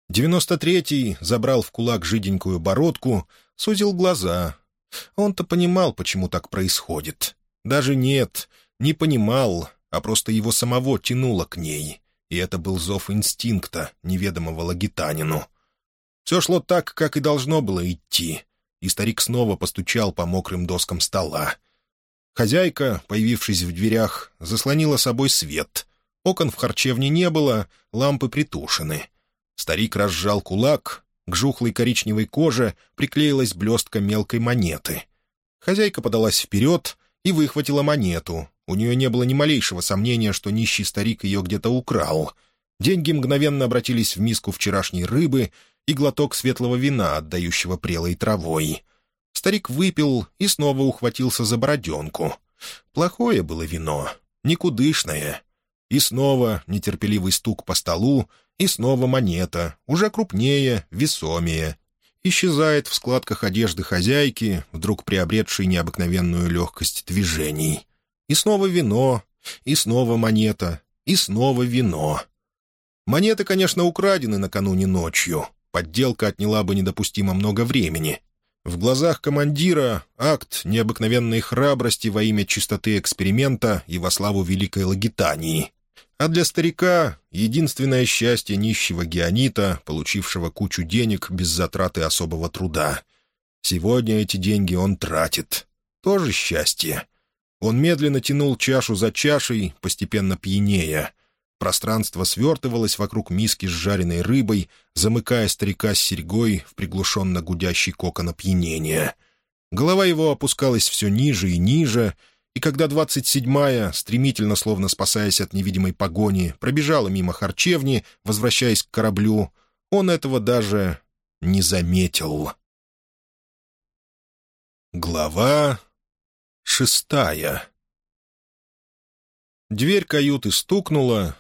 Девяносто третий забрал в кулак жиденькую бородку, сузил глаза. Он-то понимал, почему так происходит. Даже нет, не понимал, а просто его самого тянуло к ней. И это был зов инстинкта, неведомого лагитанину. Все шло так, как и должно было идти, и старик снова постучал по мокрым доскам стола. Хозяйка, появившись в дверях, заслонила собой свет. Окон в харчевне не было, лампы притушены. Старик разжал кулак, к жухлой коричневой коже приклеилась блестка мелкой монеты. Хозяйка подалась вперед и выхватила монету. У нее не было ни малейшего сомнения, что нищий старик ее где-то украл. Деньги мгновенно обратились в миску вчерашней рыбы и глоток светлого вина, отдающего прелой травой. Старик выпил и снова ухватился за бороденку. Плохое было вино, никудышное. И снова нетерпеливый стук по столу, и снова монета, уже крупнее, весомее. Исчезает в складках одежды хозяйки, вдруг приобретшей необыкновенную легкость движений. И снова вино, и снова монета, и снова вино. Монеты, конечно, украдены накануне ночью. Подделка отняла бы недопустимо много времени. В глазах командира акт необыкновенной храбрости во имя чистоты эксперимента и во славу Великой Лагитании. А для старика — единственное счастье нищего геонита, получившего кучу денег без затраты особого труда. Сегодня эти деньги он тратит. Тоже счастье. Он медленно тянул чашу за чашей, постепенно пьянея. Пространство свертывалось вокруг миски с жареной рыбой, замыкая старика с серьгой в приглушенно гудящий кокон опьянения. Голова его опускалась все ниже и ниже, и когда двадцать седьмая, стремительно, словно спасаясь от невидимой погони, пробежала мимо харчевни, возвращаясь к кораблю, он этого даже не заметил. Глава шестая Дверь каюты стукнула,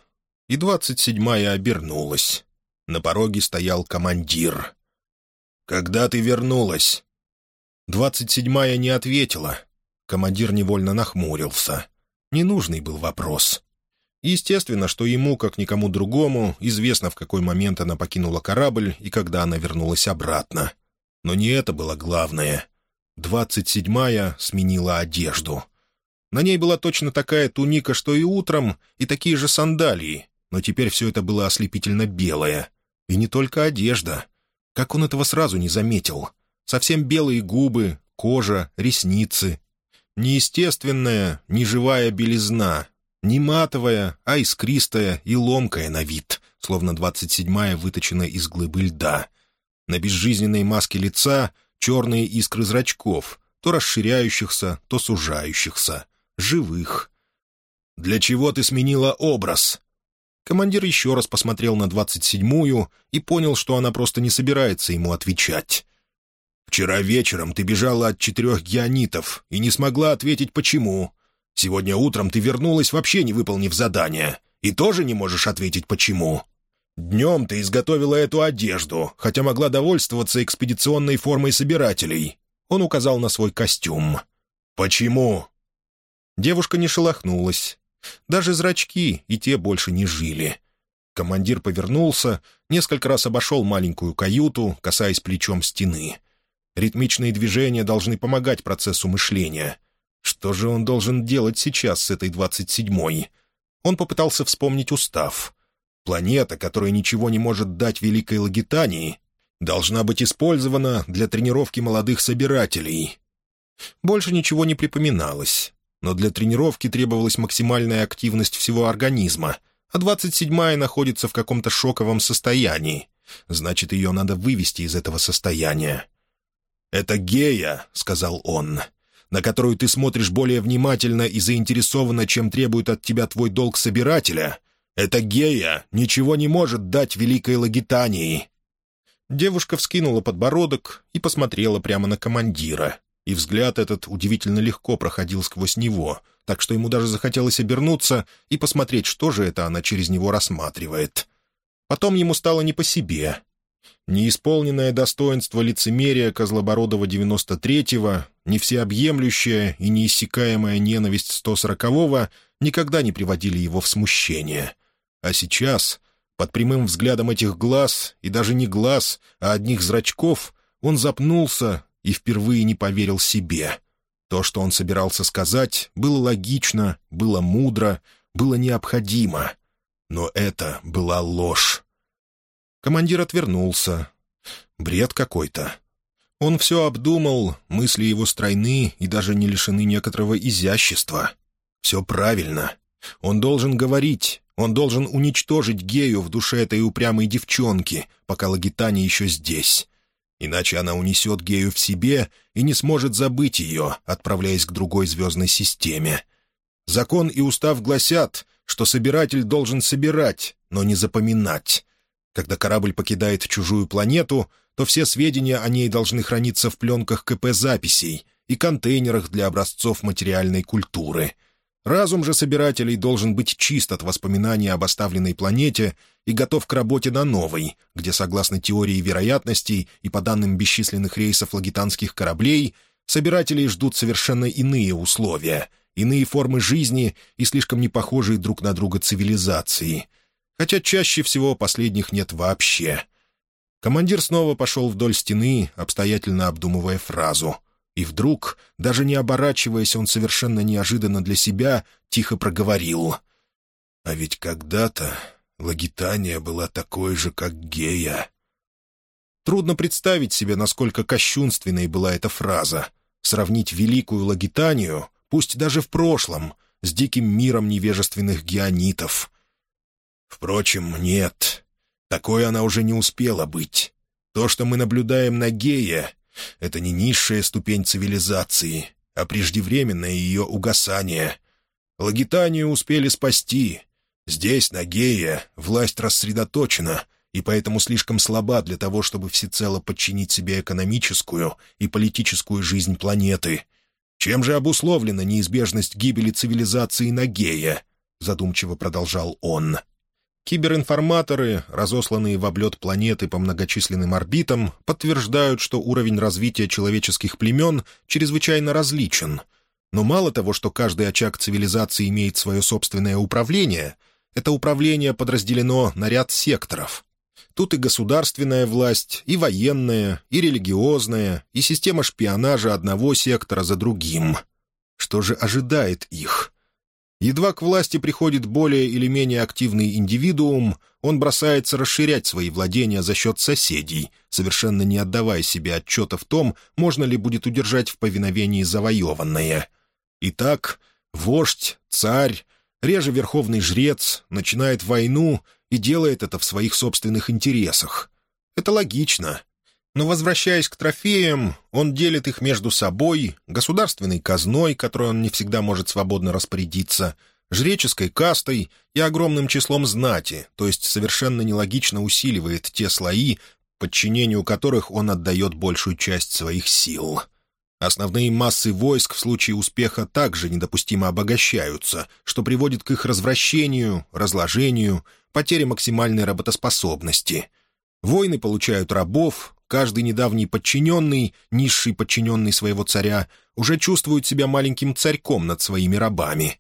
и двадцать седьмая обернулась. На пороге стоял командир. «Когда ты вернулась?» Двадцать седьмая не ответила. Командир невольно нахмурился. Ненужный был вопрос. Естественно, что ему, как никому другому, известно, в какой момент она покинула корабль и когда она вернулась обратно. Но не это было главное. Двадцать седьмая сменила одежду. На ней была точно такая туника, что и утром, и такие же сандалии, но теперь все это было ослепительно белое. И не только одежда. Как он этого сразу не заметил? Совсем белые губы, кожа, ресницы. Неестественная, неживая белизна. Не матовая, а искристая и ломкая на вид, словно двадцать седьмая выточена из глыбы льда. На безжизненной маске лица черные искры зрачков, то расширяющихся, то сужающихся. Живых. «Для чего ты сменила образ?» Командир еще раз посмотрел на двадцать седьмую и понял, что она просто не собирается ему отвечать. «Вчера вечером ты бежала от четырех геонитов и не смогла ответить, почему. Сегодня утром ты вернулась, вообще не выполнив задание, и тоже не можешь ответить, почему. Днем ты изготовила эту одежду, хотя могла довольствоваться экспедиционной формой собирателей». Он указал на свой костюм. «Почему?» Девушка не шелохнулась, даже зрачки и те больше не жили. Командир повернулся, несколько раз обошел маленькую каюту, касаясь плечом стены. Ритмичные движения должны помогать процессу мышления. Что же он должен делать сейчас с этой двадцать седьмой? Он попытался вспомнить устав. Планета, которая ничего не может дать Великой Лагитании, должна быть использована для тренировки молодых собирателей. Больше ничего не припоминалось но для тренировки требовалась максимальная активность всего организма, а двадцать седьмая находится в каком-то шоковом состоянии. Значит, ее надо вывести из этого состояния. «Это гея», — сказал он, — «на которую ты смотришь более внимательно и заинтересованно, чем требует от тебя твой долг собирателя. Эта гея ничего не может дать великой Лагитании». Девушка вскинула подбородок и посмотрела прямо на командира и взгляд этот удивительно легко проходил сквозь него, так что ему даже захотелось обернуться и посмотреть, что же это она через него рассматривает. Потом ему стало не по себе. Неисполненное достоинство лицемерия Козлобородова 93-го, не всеобъемлющая и неиссякаемая ненависть 140-го никогда не приводили его в смущение. А сейчас, под прямым взглядом этих глаз, и даже не глаз, а одних зрачков, он запнулся и впервые не поверил себе. То, что он собирался сказать, было логично, было мудро, было необходимо. Но это была ложь. Командир отвернулся. Бред какой-то. Он все обдумал, мысли его стройны и даже не лишены некоторого изящества. Все правильно. Он должен говорить, он должен уничтожить гею в душе этой упрямой девчонки, пока Лагитани еще здесь. Иначе она унесет гею в себе и не сможет забыть ее, отправляясь к другой звездной системе. Закон и устав гласят, что собиратель должен собирать, но не запоминать. Когда корабль покидает чужую планету, то все сведения о ней должны храниться в пленках КП-записей и контейнерах для образцов материальной культуры. Разум же собирателей должен быть чист от воспоминаний об оставленной планете и готов к работе на новой, где, согласно теории вероятностей и по данным бесчисленных рейсов лагитанских кораблей, собирателей ждут совершенно иные условия, иные формы жизни и слишком не похожие друг на друга цивилизации — хотя чаще всего последних нет вообще. Командир снова пошел вдоль стены, обстоятельно обдумывая фразу. И вдруг, даже не оборачиваясь, он совершенно неожиданно для себя тихо проговорил. «А ведь когда-то Лагитания была такой же, как Гея». Трудно представить себе, насколько кощунственной была эта фраза. Сравнить великую Лагитанию, пусть даже в прошлом, с диким миром невежественных геонитов — Впрочем, нет. Такой она уже не успела быть. То, что мы наблюдаем на Гее, — это не низшая ступень цивилизации, а преждевременное ее угасание. Лагитанию успели спасти. Здесь, на Гее, власть рассредоточена и поэтому слишком слаба для того, чтобы всецело подчинить себе экономическую и политическую жизнь планеты. Чем же обусловлена неизбежность гибели цивилизации на Гее? Задумчиво продолжал он. Киберинформаторы, разосланные в облет планеты по многочисленным орбитам, подтверждают, что уровень развития человеческих племен чрезвычайно различен. Но мало того, что каждый очаг цивилизации имеет свое собственное управление, это управление подразделено на ряд секторов. Тут и государственная власть, и военная, и религиозная, и система шпионажа одного сектора за другим. Что же ожидает их? Едва к власти приходит более или менее активный индивидуум, он бросается расширять свои владения за счет соседей, совершенно не отдавая себе отчета в том, можно ли будет удержать в повиновении завоеванное. Итак, вождь, царь, реже верховный жрец, начинает войну и делает это в своих собственных интересах. Это логично. Но, возвращаясь к трофеям, он делит их между собой, государственной казной, которой он не всегда может свободно распорядиться, жреческой кастой и огромным числом знати, то есть совершенно нелогично усиливает те слои, подчинению которых он отдает большую часть своих сил. Основные массы войск в случае успеха также недопустимо обогащаются, что приводит к их развращению, разложению, потере максимальной работоспособности. Войны получают рабов, Каждый недавний подчиненный, низший подчиненный своего царя, уже чувствует себя маленьким царьком над своими рабами.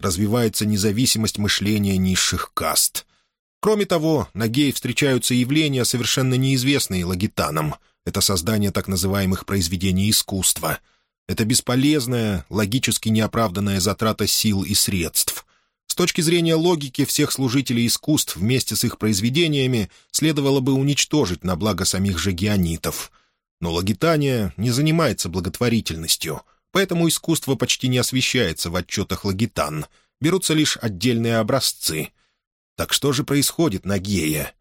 Развивается независимость мышления низших каст. Кроме того, на гей встречаются явления, совершенно неизвестные лагитанам. Это создание так называемых произведений искусства. Это бесполезная, логически неоправданная затрата сил и средств точки зрения логики всех служителей искусств вместе с их произведениями следовало бы уничтожить на благо самих же геонитов. Но Лагитания не занимается благотворительностью, поэтому искусство почти не освещается в отчетах Лагитан, берутся лишь отдельные образцы. Так что же происходит на Гея?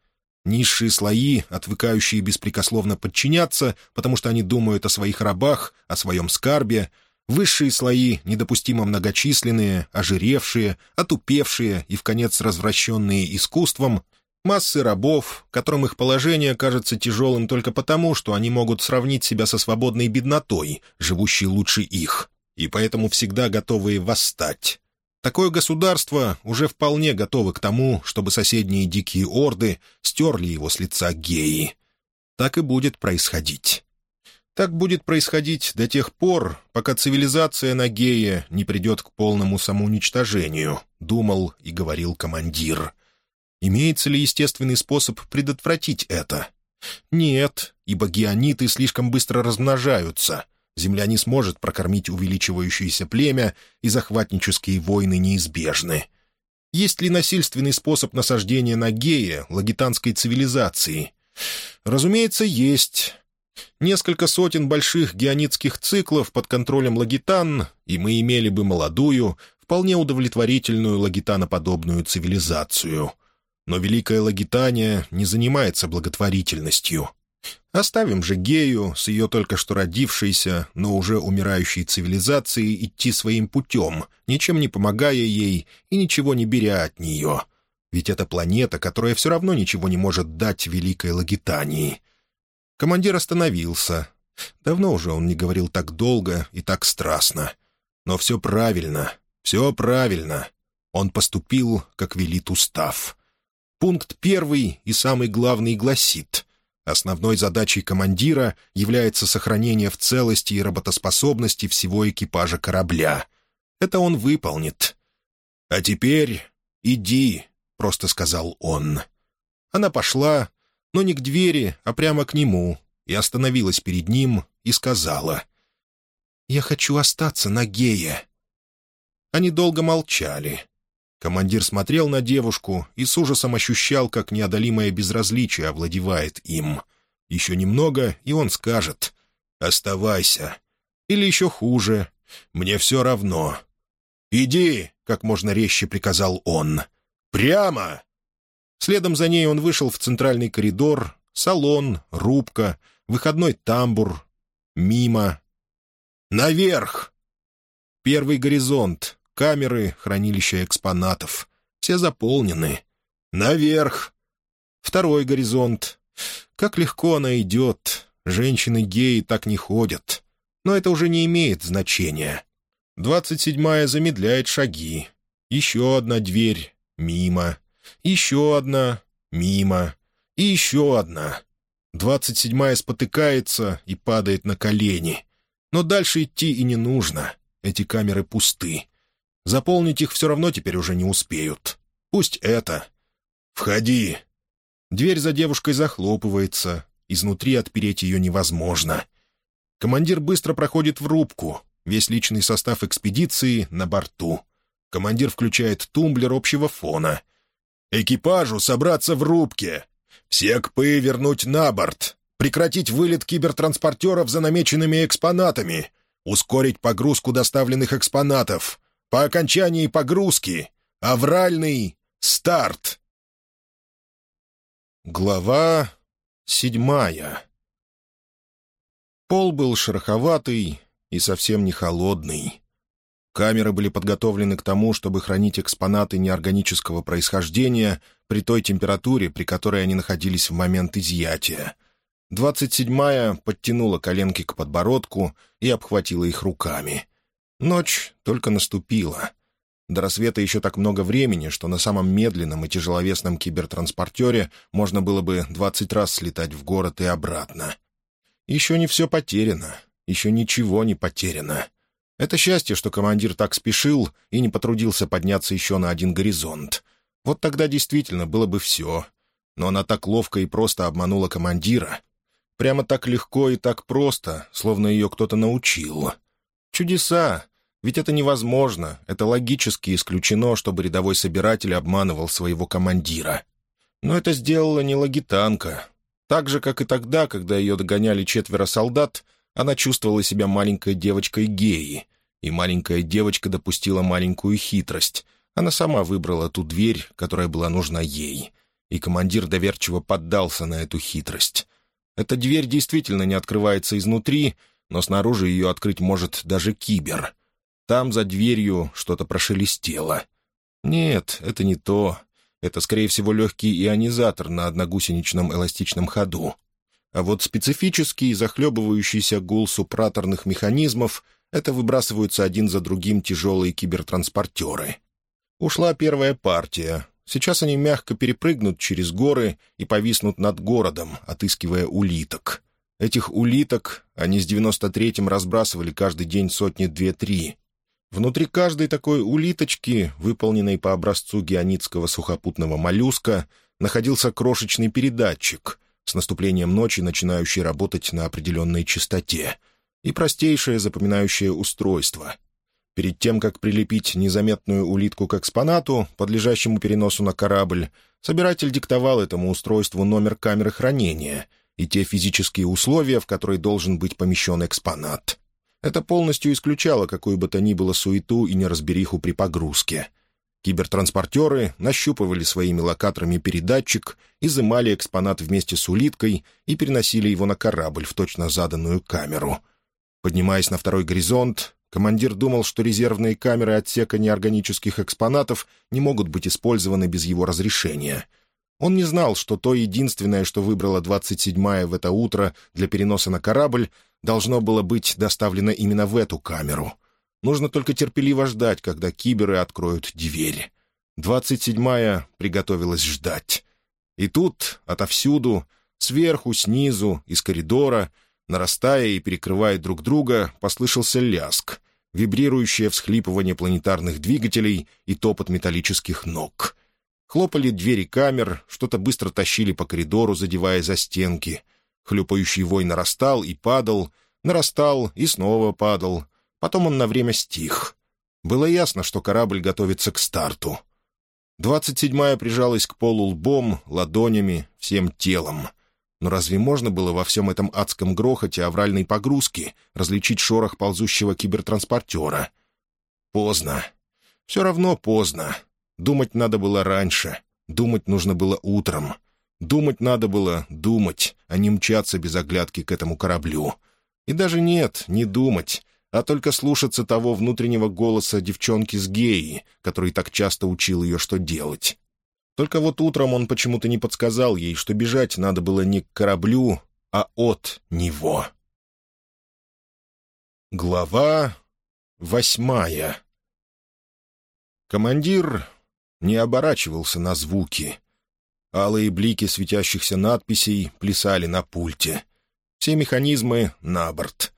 Низшие слои, отвыкающие беспрекословно подчиняться, потому что они думают о своих рабах, о своем скарбе — Высшие слои, недопустимо многочисленные, ожиревшие, отупевшие и, в конец, развращенные искусством, массы рабов, которым их положение кажется тяжелым только потому, что они могут сравнить себя со свободной беднотой, живущей лучше их, и поэтому всегда готовые восстать. Такое государство уже вполне готово к тому, чтобы соседние дикие орды стерли его с лица геи. так и будет происходить. Так будет происходить до тех пор, пока цивилизация на Гея не придет к полному самоуничтожению, думал и говорил командир. Имеется ли естественный способ предотвратить это? Нет, ибо геониты слишком быстро размножаются. Земля не сможет прокормить увеличивающееся племя, и захватнические войны неизбежны. Есть ли насильственный способ насаждения на гея лагитанской цивилизации? Разумеется, есть. Несколько сотен больших геонитских циклов под контролем лагитан, и мы имели бы молодую, вполне удовлетворительную лагитаноподобную цивилизацию. Но Великая Лагитания не занимается благотворительностью. Оставим же Гею с ее только что родившейся, но уже умирающей цивилизацией идти своим путем, ничем не помогая ей и ничего не беря от нее. Ведь это планета, которая все равно ничего не может дать Великой Лагитании. Командир остановился. Давно уже он не говорил так долго и так страстно. Но все правильно, все правильно. Он поступил, как велит устав. Пункт первый и самый главный гласит — Основной задачей командира является сохранение в целости и работоспособности всего экипажа корабля. Это он выполнит. «А теперь иди», — просто сказал он. Она пошла, но не к двери, а прямо к нему, и остановилась перед ним и сказала. «Я хочу остаться на Гея». Они долго молчали. Командир смотрел на девушку и с ужасом ощущал, как неодолимое безразличие овладевает им. Еще немного, и он скажет «Оставайся». Или еще хуже «Мне все равно». «Иди», — как можно резче приказал он. «Прямо!» Следом за ней он вышел в центральный коридор, салон, рубка, выходной тамбур, мимо. «Наверх!» Первый горизонт, Камеры, хранилища экспонатов. Все заполнены. Наверх. Второй горизонт. Как легко она идет. Женщины-геи так не ходят. Но это уже не имеет значения. Двадцать седьмая замедляет шаги. Еще одна дверь. Мимо. Еще одна. Мимо. И еще одна. Двадцать седьмая спотыкается и падает на колени. Но дальше идти и не нужно. Эти камеры пусты. Заполнить их все равно теперь уже не успеют. Пусть это. «Входи!» Дверь за девушкой захлопывается. Изнутри отпереть ее невозможно. Командир быстро проходит в рубку. Весь личный состав экспедиции на борту. Командир включает тумблер общего фона. «Экипажу собраться в рубке! Все КПы вернуть на борт! Прекратить вылет кибертранспортеров за намеченными экспонатами! Ускорить погрузку доставленных экспонатов! По окончании погрузки авральный старт. Глава седьмая Пол был шероховатый и совсем не холодный. Камеры были подготовлены к тому, чтобы хранить экспонаты неорганического происхождения при той температуре, при которой они находились в момент изъятия. Двадцать седьмая подтянула коленки к подбородку и обхватила их руками. Ночь только наступила. До рассвета еще так много времени, что на самом медленном и тяжеловесном кибертранспортере можно было бы двадцать раз слетать в город и обратно. Еще не все потеряно, еще ничего не потеряно. Это счастье, что командир так спешил и не потрудился подняться еще на один горизонт. Вот тогда действительно было бы все. Но она так ловко и просто обманула командира. Прямо так легко и так просто, словно ее кто-то научил. Чудеса! Ведь это невозможно, это логически исключено, чтобы рядовой собиратель обманывал своего командира. Но это сделала не лагитанка. Так же, как и тогда, когда ее догоняли четверо солдат, она чувствовала себя маленькой девочкой геи, и маленькая девочка допустила маленькую хитрость. Она сама выбрала ту дверь, которая была нужна ей, и командир доверчиво поддался на эту хитрость. Эта дверь действительно не открывается изнутри, но снаружи ее открыть может даже кибер. Там за дверью что-то прошелестело. Нет, это не то. Это, скорее всего, легкий ионизатор на одногусеничном эластичном ходу. А вот специфический, захлебывающийся гул супраторных механизмов — это выбрасываются один за другим тяжелые кибертранспортеры. Ушла первая партия. Сейчас они мягко перепрыгнут через горы и повиснут над городом, отыскивая улиток. Этих улиток они с 93-м разбрасывали каждый день сотни две-три. Внутри каждой такой улиточки, выполненной по образцу геонитского сухопутного моллюска, находился крошечный передатчик, с наступлением ночи начинающий работать на определенной частоте, и простейшее запоминающее устройство. Перед тем, как прилепить незаметную улитку к экспонату, подлежащему переносу на корабль, собиратель диктовал этому устройству номер камеры хранения и те физические условия, в которые должен быть помещен экспонат. Это полностью исключало какую бы то ни было суету и неразбериху при погрузке. Кибертранспортеры нащупывали своими локаторами передатчик, изымали экспонат вместе с улиткой и переносили его на корабль в точно заданную камеру. Поднимаясь на второй горизонт, командир думал, что резервные камеры отсека неорганических экспонатов не могут быть использованы без его разрешения. Он не знал, что то единственное, что выбрала 27-я в это утро для переноса на корабль, должно было быть доставлено именно в эту камеру — Нужно только терпеливо ждать, когда киберы откроют дверь. Двадцать седьмая приготовилась ждать. И тут, отовсюду, сверху, снизу, из коридора, нарастая и перекрывая друг друга, послышался ляск, вибрирующее всхлипывание планетарных двигателей и топот металлических ног. Хлопали двери камер, что-то быстро тащили по коридору, задевая за стенки. Хлюпающий вой нарастал и падал, нарастал и снова падал, Потом он на время стих. Было ясно, что корабль готовится к старту. Двадцать седьмая прижалась к полу лбом, ладонями, всем телом. Но разве можно было во всем этом адском грохоте авральной погрузки различить шорох ползущего кибертранспортера? Поздно. Все равно поздно. Думать надо было раньше. Думать нужно было утром. Думать надо было думать, а не мчаться без оглядки к этому кораблю. И даже нет, не думать, а только слушаться того внутреннего голоса девчонки с геи, который так часто учил ее, что делать. Только вот утром он почему-то не подсказал ей, что бежать надо было не к кораблю, а от него. Глава восьмая Командир не оборачивался на звуки. Алые блики светящихся надписей плясали на пульте. Все механизмы — на борт.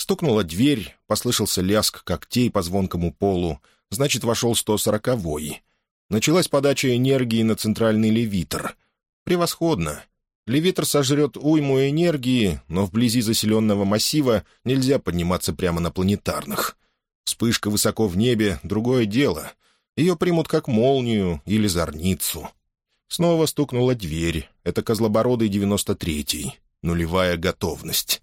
Стукнула дверь, послышался ляск когтей по звонкому полу, значит, вошел 140-й. Началась подача энергии на центральный левитр. Превосходно. Левитр сожрет уйму энергии, но вблизи заселенного массива нельзя подниматься прямо на планетарных. Вспышка высоко в небе — другое дело. Ее примут как молнию или зорницу. Снова стукнула дверь. Это Козлобородый 93-й. Нулевая готовность.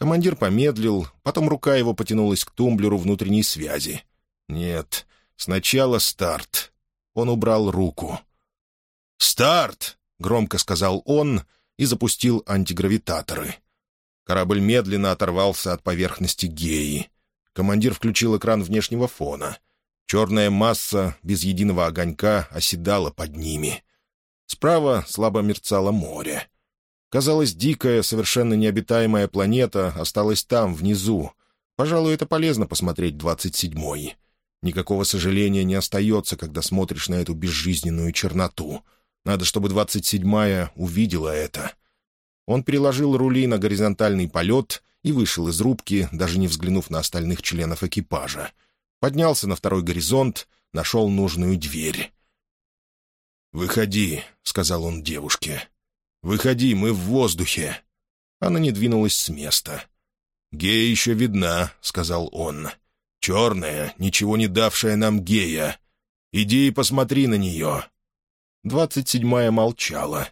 Командир помедлил, потом рука его потянулась к тумблеру внутренней связи. «Нет, сначала старт». Он убрал руку. «Старт!» — громко сказал он и запустил антигравитаторы. Корабль медленно оторвался от поверхности Геи. Командир включил экран внешнего фона. Черная масса без единого огонька оседала под ними. Справа слабо мерцало море. Казалось, дикая, совершенно необитаемая планета осталась там, внизу. Пожалуй, это полезно посмотреть двадцать седьмой. Никакого сожаления не остается, когда смотришь на эту безжизненную черноту. Надо, чтобы двадцать седьмая увидела это. Он переложил рули на горизонтальный полет и вышел из рубки, даже не взглянув на остальных членов экипажа. Поднялся на второй горизонт, нашел нужную дверь. «Выходи», — сказал он девушке. «Выходи, мы в воздухе». Она не двинулась с места. «Гея еще видна», — сказал он. «Черная, ничего не давшая нам гея. Иди и посмотри на нее». Двадцать седьмая молчала.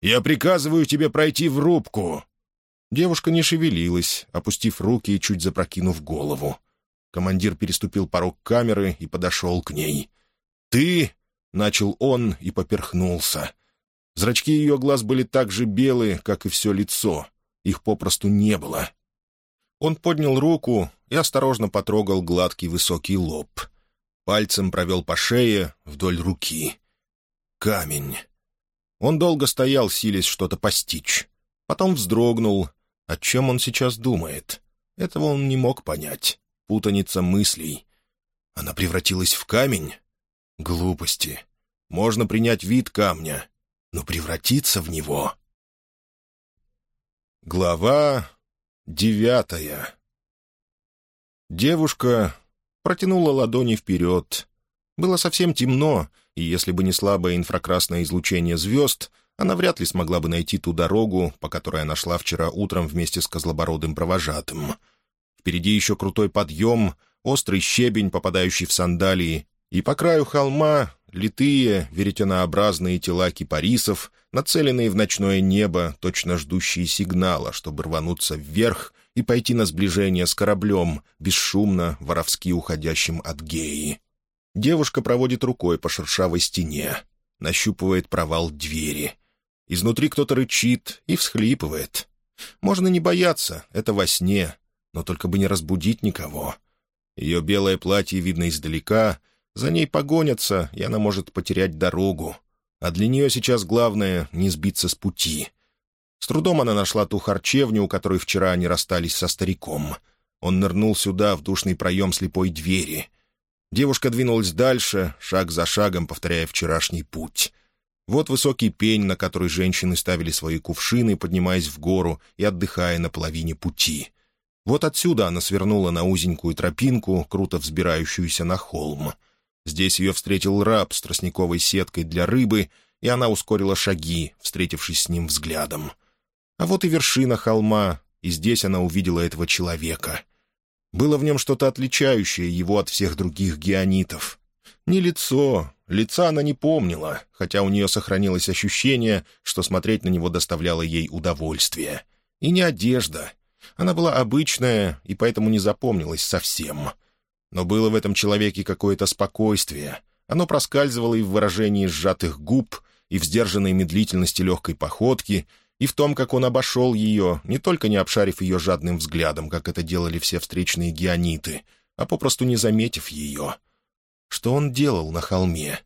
«Я приказываю тебе пройти в рубку». Девушка не шевелилась, опустив руки и чуть запрокинув голову. Командир переступил порог камеры и подошел к ней. «Ты...» — начал он и поперхнулся. Зрачки ее глаз были так же белые, как и все лицо. Их попросту не было. Он поднял руку и осторожно потрогал гладкий высокий лоб. Пальцем провел по шее вдоль руки. Камень. Он долго стоял, силясь что-то постичь. Потом вздрогнул. О чем он сейчас думает? Этого он не мог понять. Путаница мыслей. Она превратилась в камень? Глупости. можно принять вид камня, но превратиться в него... Глава девятая Девушка протянула ладони вперед. Было совсем темно, и если бы не слабое инфракрасное излучение звезд, она вряд ли смогла бы найти ту дорогу, по которой она шла вчера утром вместе с козлобородым провожатым. Впереди еще крутой подъем, острый щебень, попадающий в сандалии, и по краю холма литые, веретенообразные тела кипарисов, нацеленные в ночное небо, точно ждущие сигнала, чтобы рвануться вверх и пойти на сближение с кораблем, бесшумно, воровски уходящим от геи. Девушка проводит рукой по шершавой стене, нащупывает провал двери. Изнутри кто-то рычит и всхлипывает. Можно не бояться, это во сне, но только бы не разбудить никого. Ее белое платье видно издалека, за ней погонятся, и она может потерять дорогу. А для нее сейчас главное — не сбиться с пути. С трудом она нашла ту харчевню, у которой вчера они расстались со стариком. Он нырнул сюда, в душный проем слепой двери. Девушка двинулась дальше, шаг за шагом, повторяя вчерашний путь. Вот высокий пень, на который женщины ставили свои кувшины, поднимаясь в гору и отдыхая на половине пути. Вот отсюда она свернула на узенькую тропинку, круто взбирающуюся на холм. Здесь ее встретил раб с тростниковой сеткой для рыбы, и она ускорила шаги, встретившись с ним взглядом. А вот и вершина холма, и здесь она увидела этого человека. Было в нем что-то отличающее его от всех других геонитов. Не лицо, лица она не помнила, хотя у нее сохранилось ощущение, что смотреть на него доставляло ей удовольствие. И не одежда. Она была обычная и поэтому не запомнилась совсем. Но было в этом человеке какое-то спокойствие. Оно проскальзывало и в выражении сжатых губ, и в сдержанной медлительности легкой походки, и в том, как он обошел ее, не только не обшарив ее жадным взглядом, как это делали все встречные геониты, а попросту не заметив ее. Что он делал на холме?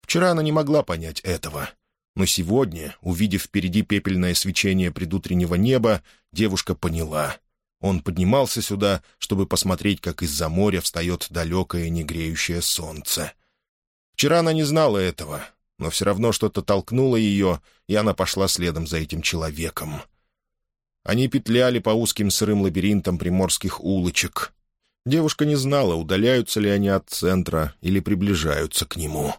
Вчера она не могла понять этого. Но сегодня, увидев впереди пепельное свечение предутреннего неба, девушка поняла. Он поднимался сюда, чтобы посмотреть, как из-за моря встает далекое негреющее солнце. Вчера она не знала этого, но все равно что-то толкнуло ее, и она пошла следом за этим человеком. Они петляли по узким сырым лабиринтам приморских улочек. Девушка не знала, удаляются ли они от центра или приближаются к нему.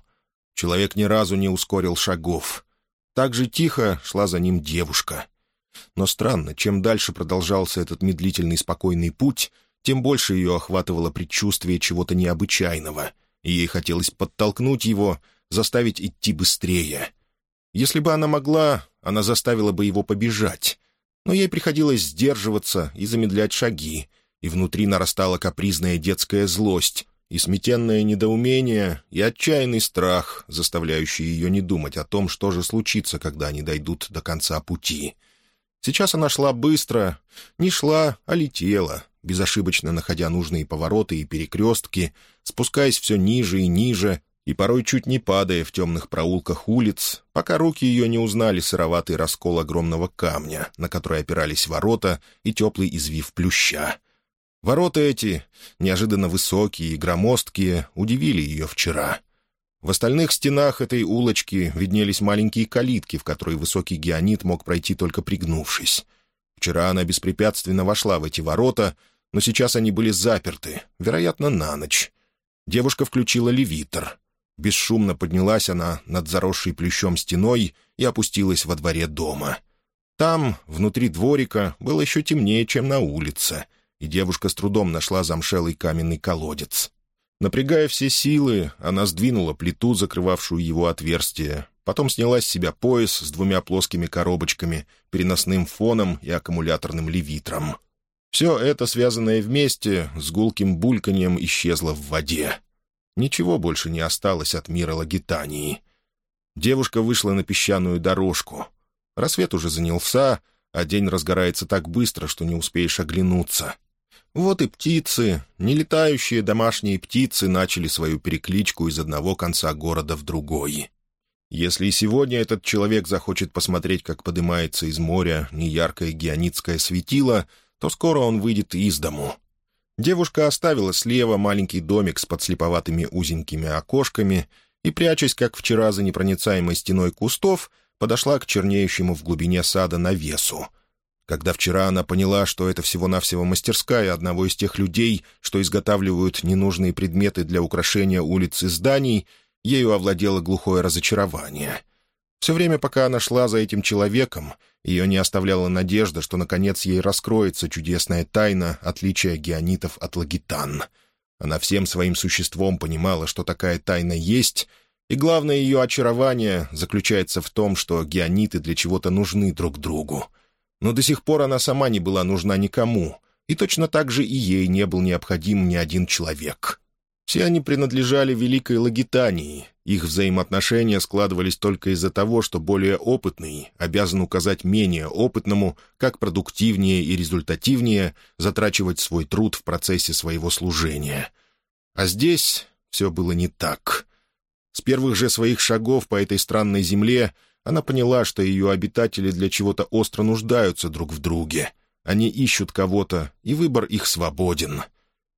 Человек ни разу не ускорил шагов. Так же тихо шла за ним девушка. Но странно, чем дальше продолжался этот медлительный спокойный путь, тем больше ее охватывало предчувствие чего-то необычайного, и ей хотелось подтолкнуть его — заставить идти быстрее. Если бы она могла, она заставила бы его побежать. Но ей приходилось сдерживаться и замедлять шаги, и внутри нарастала капризная детская злость, и сметенное недоумение, и отчаянный страх, заставляющий ее не думать о том, что же случится, когда они дойдут до конца пути. Сейчас она шла быстро, не шла, а летела, безошибочно находя нужные повороты и перекрестки, спускаясь все ниже и ниже, и порой чуть не падая в темных проулках улиц, пока руки ее не узнали сыроватый раскол огромного камня, на который опирались ворота и теплый извив плюща. Ворота эти, неожиданно высокие и громоздкие, удивили ее вчера. В остальных стенах этой улочки виднелись маленькие калитки, в которые высокий геонит мог пройти только пригнувшись. Вчера она беспрепятственно вошла в эти ворота, но сейчас они были заперты, вероятно, на ночь. Девушка включила левитр — Бесшумно поднялась она над заросшей плющом стеной и опустилась во дворе дома. Там, внутри дворика, было еще темнее, чем на улице, и девушка с трудом нашла замшелый каменный колодец. Напрягая все силы, она сдвинула плиту, закрывавшую его отверстие, потом сняла с себя пояс с двумя плоскими коробочками, переносным фоном и аккумуляторным левитром. Все это, связанное вместе, с гулким бульканьем исчезло в воде. Ничего больше не осталось от мира Лагитании. Девушка вышла на песчаную дорожку. Рассвет уже занялся, а день разгорается так быстро, что не успеешь оглянуться. Вот и птицы, нелетающие домашние птицы, начали свою перекличку из одного конца города в другой. Если и сегодня этот человек захочет посмотреть, как поднимается из моря неяркое геонитское светило, то скоро он выйдет из дому. Девушка оставила слева маленький домик с подслеповатыми узенькими окошками и, прячась, как вчера за непроницаемой стеной кустов, подошла к чернеющему в глубине сада навесу. Когда вчера она поняла, что это всего-навсего мастерская одного из тех людей, что изготавливают ненужные предметы для украшения улиц и зданий, ею овладело глухое разочарование. Все время, пока она шла за этим человеком, ее не оставляла надежда, что, наконец, ей раскроется чудесная тайна отличия геонитов от лагитан. Она всем своим существом понимала, что такая тайна есть, и главное ее очарование заключается в том, что геониты для чего-то нужны друг другу. Но до сих пор она сама не была нужна никому, и точно так же и ей не был необходим ни один человек. Все они принадлежали Великой Лагитании. Их взаимоотношения складывались только из-за того, что более опытный обязан указать менее опытному, как продуктивнее и результативнее затрачивать свой труд в процессе своего служения. А здесь все было не так. С первых же своих шагов по этой странной земле она поняла, что ее обитатели для чего-то остро нуждаются друг в друге. Они ищут кого-то, и выбор их свободен —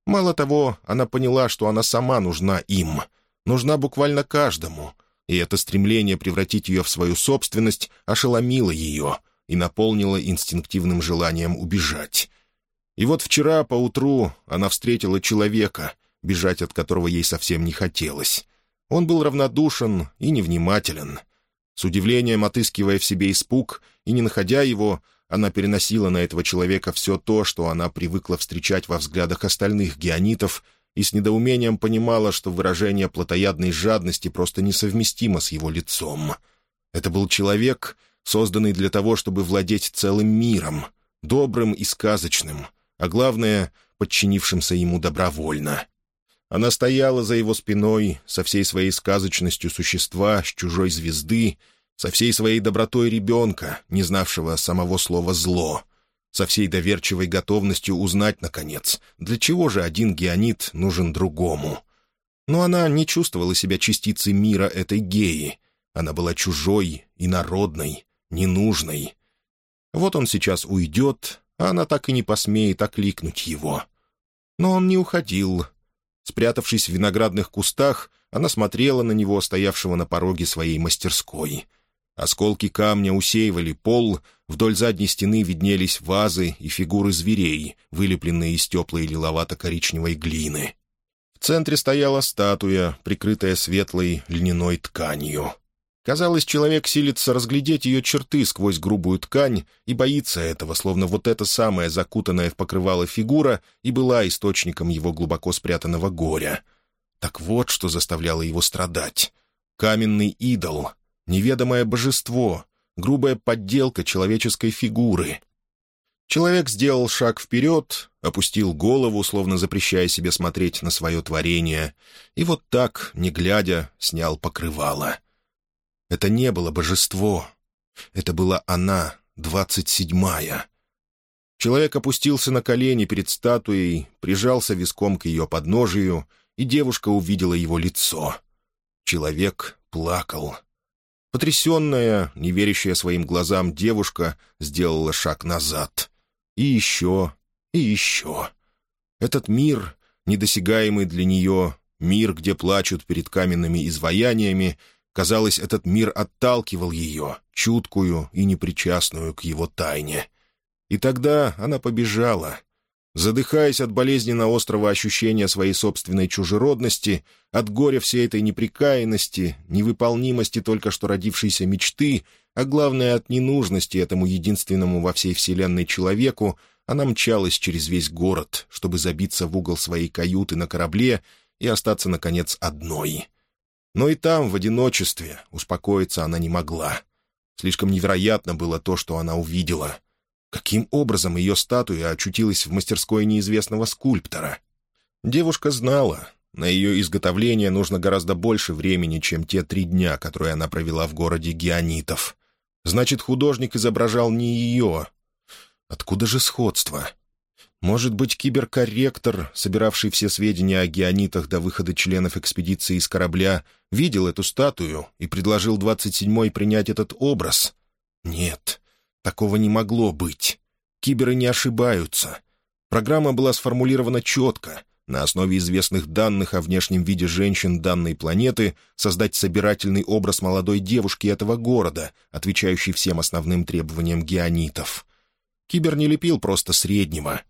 Мало того, она поняла, что она сама нужна им, нужна буквально каждому, и это стремление превратить ее в свою собственность ошеломило ее и наполнило инстинктивным желанием убежать. И вот вчера поутру она встретила человека, бежать от которого ей совсем не хотелось. Он был равнодушен и невнимателен. С удивлением отыскивая в себе испуг и не находя его, она переносила на этого человека все то, что она привыкла встречать во взглядах остальных геонитов, и с недоумением понимала, что выражение плотоядной жадности просто несовместимо с его лицом. Это был человек, созданный для того, чтобы владеть целым миром, добрым и сказочным, а главное — подчинившимся ему добровольно. Она стояла за его спиной со всей своей сказочностью существа с чужой звезды со всей своей добротой ребенка, не знавшего самого слова «зло», со всей доверчивой готовностью узнать, наконец, для чего же один геонит нужен другому. Но она не чувствовала себя частицей мира этой геи. Она была чужой, инородной, ненужной. Вот он сейчас уйдет, а она так и не посмеет окликнуть его. Но он не уходил. Спрятавшись в виноградных кустах, она смотрела на него, стоявшего на пороге своей мастерской — Осколки камня усеивали пол, вдоль задней стены виднелись вазы и фигуры зверей, вылепленные из теплой лиловато-коричневой глины. В центре стояла статуя, прикрытая светлой льняной тканью. Казалось, человек силится разглядеть ее черты сквозь грубую ткань и боится этого, словно вот эта самая закутанная в покрывало фигура и была источником его глубоко спрятанного горя. Так вот, что заставляло его страдать. Каменный идол, неведомое божество, грубая подделка человеческой фигуры. Человек сделал шаг вперед, опустил голову, словно запрещая себе смотреть на свое творение, и вот так, не глядя, снял покрывало. Это не было божество. Это была она, двадцать седьмая. Человек опустился на колени перед статуей, прижался виском к ее подножию, и девушка увидела его лицо. Человек плакал. Потрясенная, не верящая своим глазам девушка сделала шаг назад. И еще, и еще. Этот мир, недосягаемый для нее, мир, где плачут перед каменными изваяниями, казалось, этот мир отталкивал ее, чуткую и непричастную к его тайне. И тогда она побежала, Задыхаясь от болезненно острого ощущения своей собственной чужеродности, от горя всей этой неприкаянности, невыполнимости только что родившейся мечты, а главное, от ненужности этому единственному во всей вселенной человеку, она мчалась через весь город, чтобы забиться в угол своей каюты на корабле и остаться, наконец, одной. Но и там, в одиночестве, успокоиться она не могла. Слишком невероятно было то, что она увидела — Каким образом ее статуя очутилась в мастерской неизвестного скульптора? Девушка знала, на ее изготовление нужно гораздо больше времени, чем те три дня, которые она провела в городе Геонитов. Значит, художник изображал не ее. Откуда же сходство? Может быть, киберкорректор, собиравший все сведения о геонитах до выхода членов экспедиции из корабля, видел эту статую и предложил 27-й принять этот образ? Нет, Такого не могло быть. Киберы не ошибаются. Программа была сформулирована четко. на основе известных данных о внешнем виде женщин данной планеты создать собирательный образ молодой девушки этого города, отвечающий всем основным требованиям геонитов. Кибер не лепил просто среднего.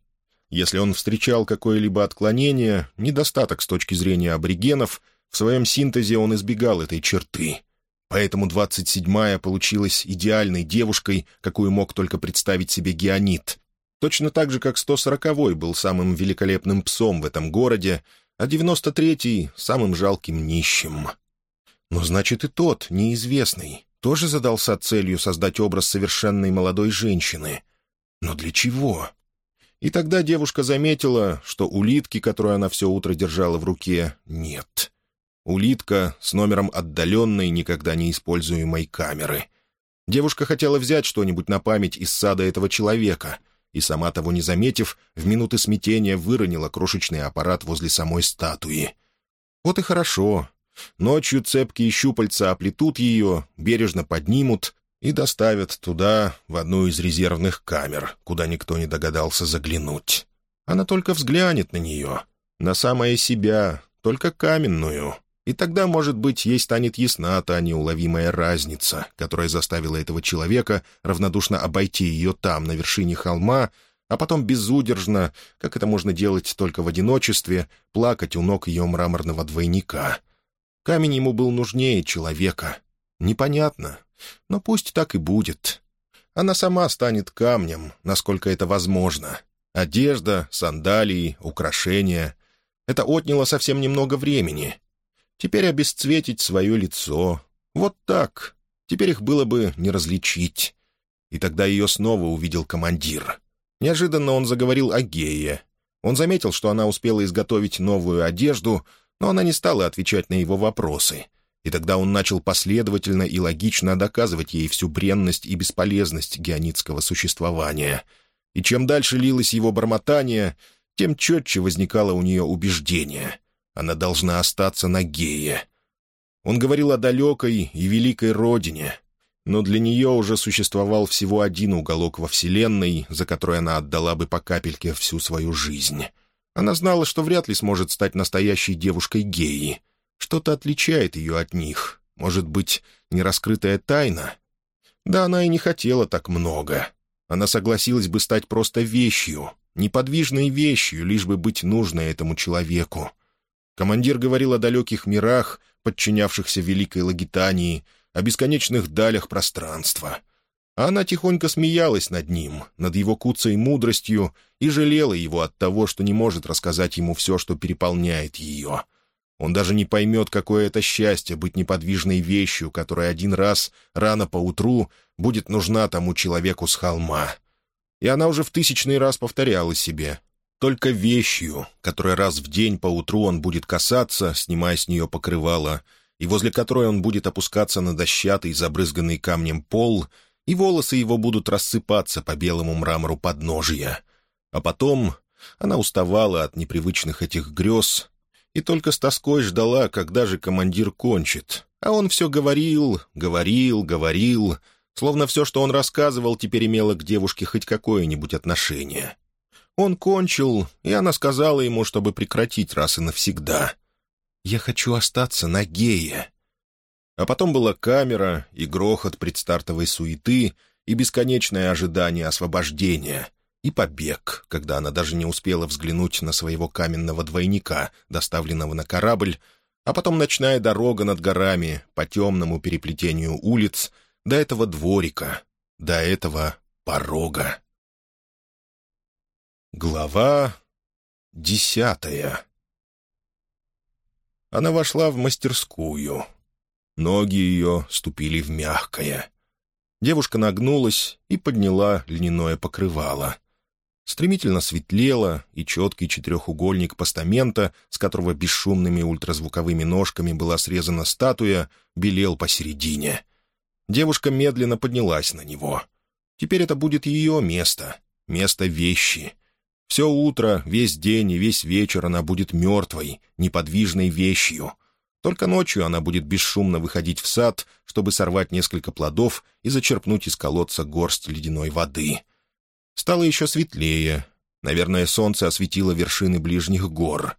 Если он встречал какое-либо отклонение, недостаток с точки зрения аборигенов, в своем синтезе он избегал этой черты. Поэтому двадцать седьмая получилась идеальной девушкой, какую мог только представить себе геонит, Точно так же, как 140-й был самым великолепным псом в этом городе, а 93-й — самым жалким нищим. Но значит и тот, неизвестный, тоже задался целью создать образ совершенной молодой женщины. Но для чего? И тогда девушка заметила, что улитки, которую она все утро держала в руке, нет. Улитка с номером отдаленной, никогда не используемой камеры. Девушка хотела взять что-нибудь на память из сада этого человека, и, сама того не заметив, в минуты смятения выронила крошечный аппарат возле самой статуи. Вот и хорошо. Ночью цепкие щупальца оплетут ее, бережно поднимут и доставят туда, в одну из резервных камер, куда никто не догадался заглянуть. Она только взглянет на нее, на самое себя, только каменную — и тогда, может быть, ей станет ясна та неуловимая разница, которая заставила этого человека равнодушно обойти ее там, на вершине холма, а потом безудержно, как это можно делать только в одиночестве, плакать у ног ее мраморного двойника. Камень ему был нужнее человека. Непонятно, но пусть так и будет. Она сама станет камнем, насколько это возможно. Одежда, сандалии, украшения — это отняло совсем немного времени — Теперь обесцветить свое лицо. Вот так. Теперь их было бы не различить. И тогда ее снова увидел командир. Неожиданно он заговорил о гее. Он заметил, что она успела изготовить новую одежду, но она не стала отвечать на его вопросы. И тогда он начал последовательно и логично доказывать ей всю бренность и бесполезность геонитского существования. И чем дальше лилось его бормотание, тем четче возникало у нее убеждение — она должна остаться на гее. Он говорил о далекой и великой родине, но для нее уже существовал всего один уголок во Вселенной, за который она отдала бы по капельке всю свою жизнь. Она знала, что вряд ли сможет стать настоящей девушкой геи. Что-то отличает ее от них. Может быть, нераскрытая тайна? Да она и не хотела так много. Она согласилась бы стать просто вещью, неподвижной вещью, лишь бы быть нужной этому человеку. Командир говорил о далеких мирах, подчинявшихся Великой Лагитании, о бесконечных далях пространства. А она тихонько смеялась над ним, над его куцей мудростью, и жалела его от того, что не может рассказать ему все, что переполняет ее. Он даже не поймет, какое это счастье быть неподвижной вещью, которая один раз, рано поутру, будет нужна тому человеку с холма. И она уже в тысячный раз повторяла себе только вещью, которой раз в день поутру он будет касаться, снимая с нее покрывало, и возле которой он будет опускаться на дощатый, забрызганный камнем пол, и волосы его будут рассыпаться по белому мрамору подножия. А потом она уставала от непривычных этих грез и только с тоской ждала, когда же командир кончит. А он все говорил, говорил, говорил, словно все, что он рассказывал, теперь имело к девушке хоть какое-нибудь отношение. Он кончил, и она сказала ему, чтобы прекратить раз и навсегда. «Я хочу остаться на гее». А потом была камера и грохот предстартовой суеты, и бесконечное ожидание освобождения, и побег, когда она даже не успела взглянуть на своего каменного двойника, доставленного на корабль, а потом ночная дорога над горами по темному переплетению улиц до этого дворика, до этого порога. Глава десятая Она вошла в мастерскую. Ноги ее ступили в мягкое. Девушка нагнулась и подняла льняное покрывало. Стремительно светлело, и четкий четырехугольник постамента, с которого бесшумными ультразвуковыми ножками была срезана статуя, белел посередине. Девушка медленно поднялась на него. Теперь это будет ее место, место вещи — все утро, весь день и весь вечер она будет мертвой, неподвижной вещью. Только ночью она будет бесшумно выходить в сад, чтобы сорвать несколько плодов и зачерпнуть из колодца горсть ледяной воды. Стало еще светлее. Наверное, солнце осветило вершины ближних гор.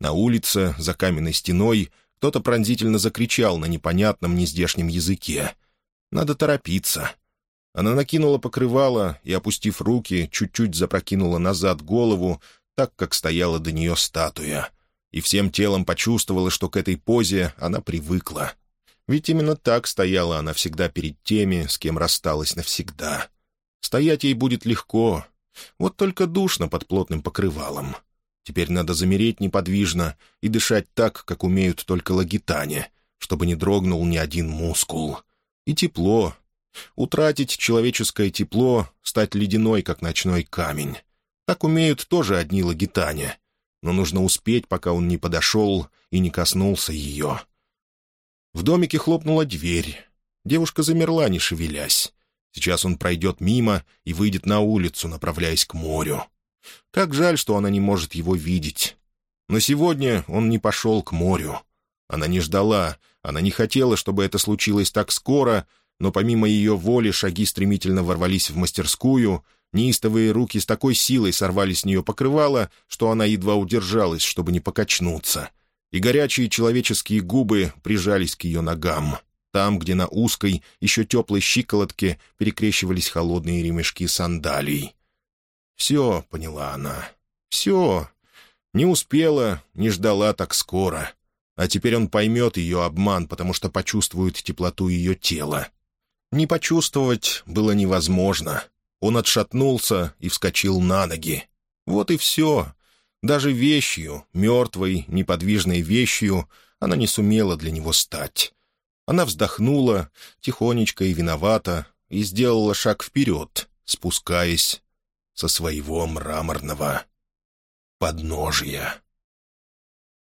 На улице, за каменной стеной, кто-то пронзительно закричал на непонятном нездешнем языке. «Надо торопиться». Она накинула покрывало и, опустив руки, чуть-чуть запрокинула назад голову, так как стояла до нее статуя. И всем телом почувствовала, что к этой позе она привыкла. Ведь именно так стояла она всегда перед теми, с кем рассталась навсегда. Стоять ей будет легко, вот только душно под плотным покрывалом. Теперь надо замереть неподвижно и дышать так, как умеют только лагитане, чтобы не дрогнул ни один мускул. И тепло. Утратить человеческое тепло, стать ледяной, как ночной камень. Так умеют тоже одни лагитане. Но нужно успеть, пока он не подошел и не коснулся ее. В домике хлопнула дверь. Девушка замерла, не шевелясь. Сейчас он пройдет мимо и выйдет на улицу, направляясь к морю. Как жаль, что она не может его видеть. Но сегодня он не пошел к морю. Она не ждала, она не хотела, чтобы это случилось так скоро, но помимо ее воли шаги стремительно ворвались в мастерскую, неистовые руки с такой силой сорвали с нее покрывало, что она едва удержалась, чтобы не покачнуться, и горячие человеческие губы прижались к ее ногам там, где на узкой, еще теплой щиколотке перекрещивались холодные ремешки сандалий. «Все», — поняла она, — «все». Не успела, не ждала так скоро. А теперь он поймет ее обман, потому что почувствует теплоту ее тела. Не почувствовать было невозможно. Он отшатнулся и вскочил на ноги. Вот и все. Даже вещью, мертвой, неподвижной вещью, она не сумела для него стать. Она вздохнула, тихонечко и виновата, и сделала шаг вперед, спускаясь со своего мраморного подножия.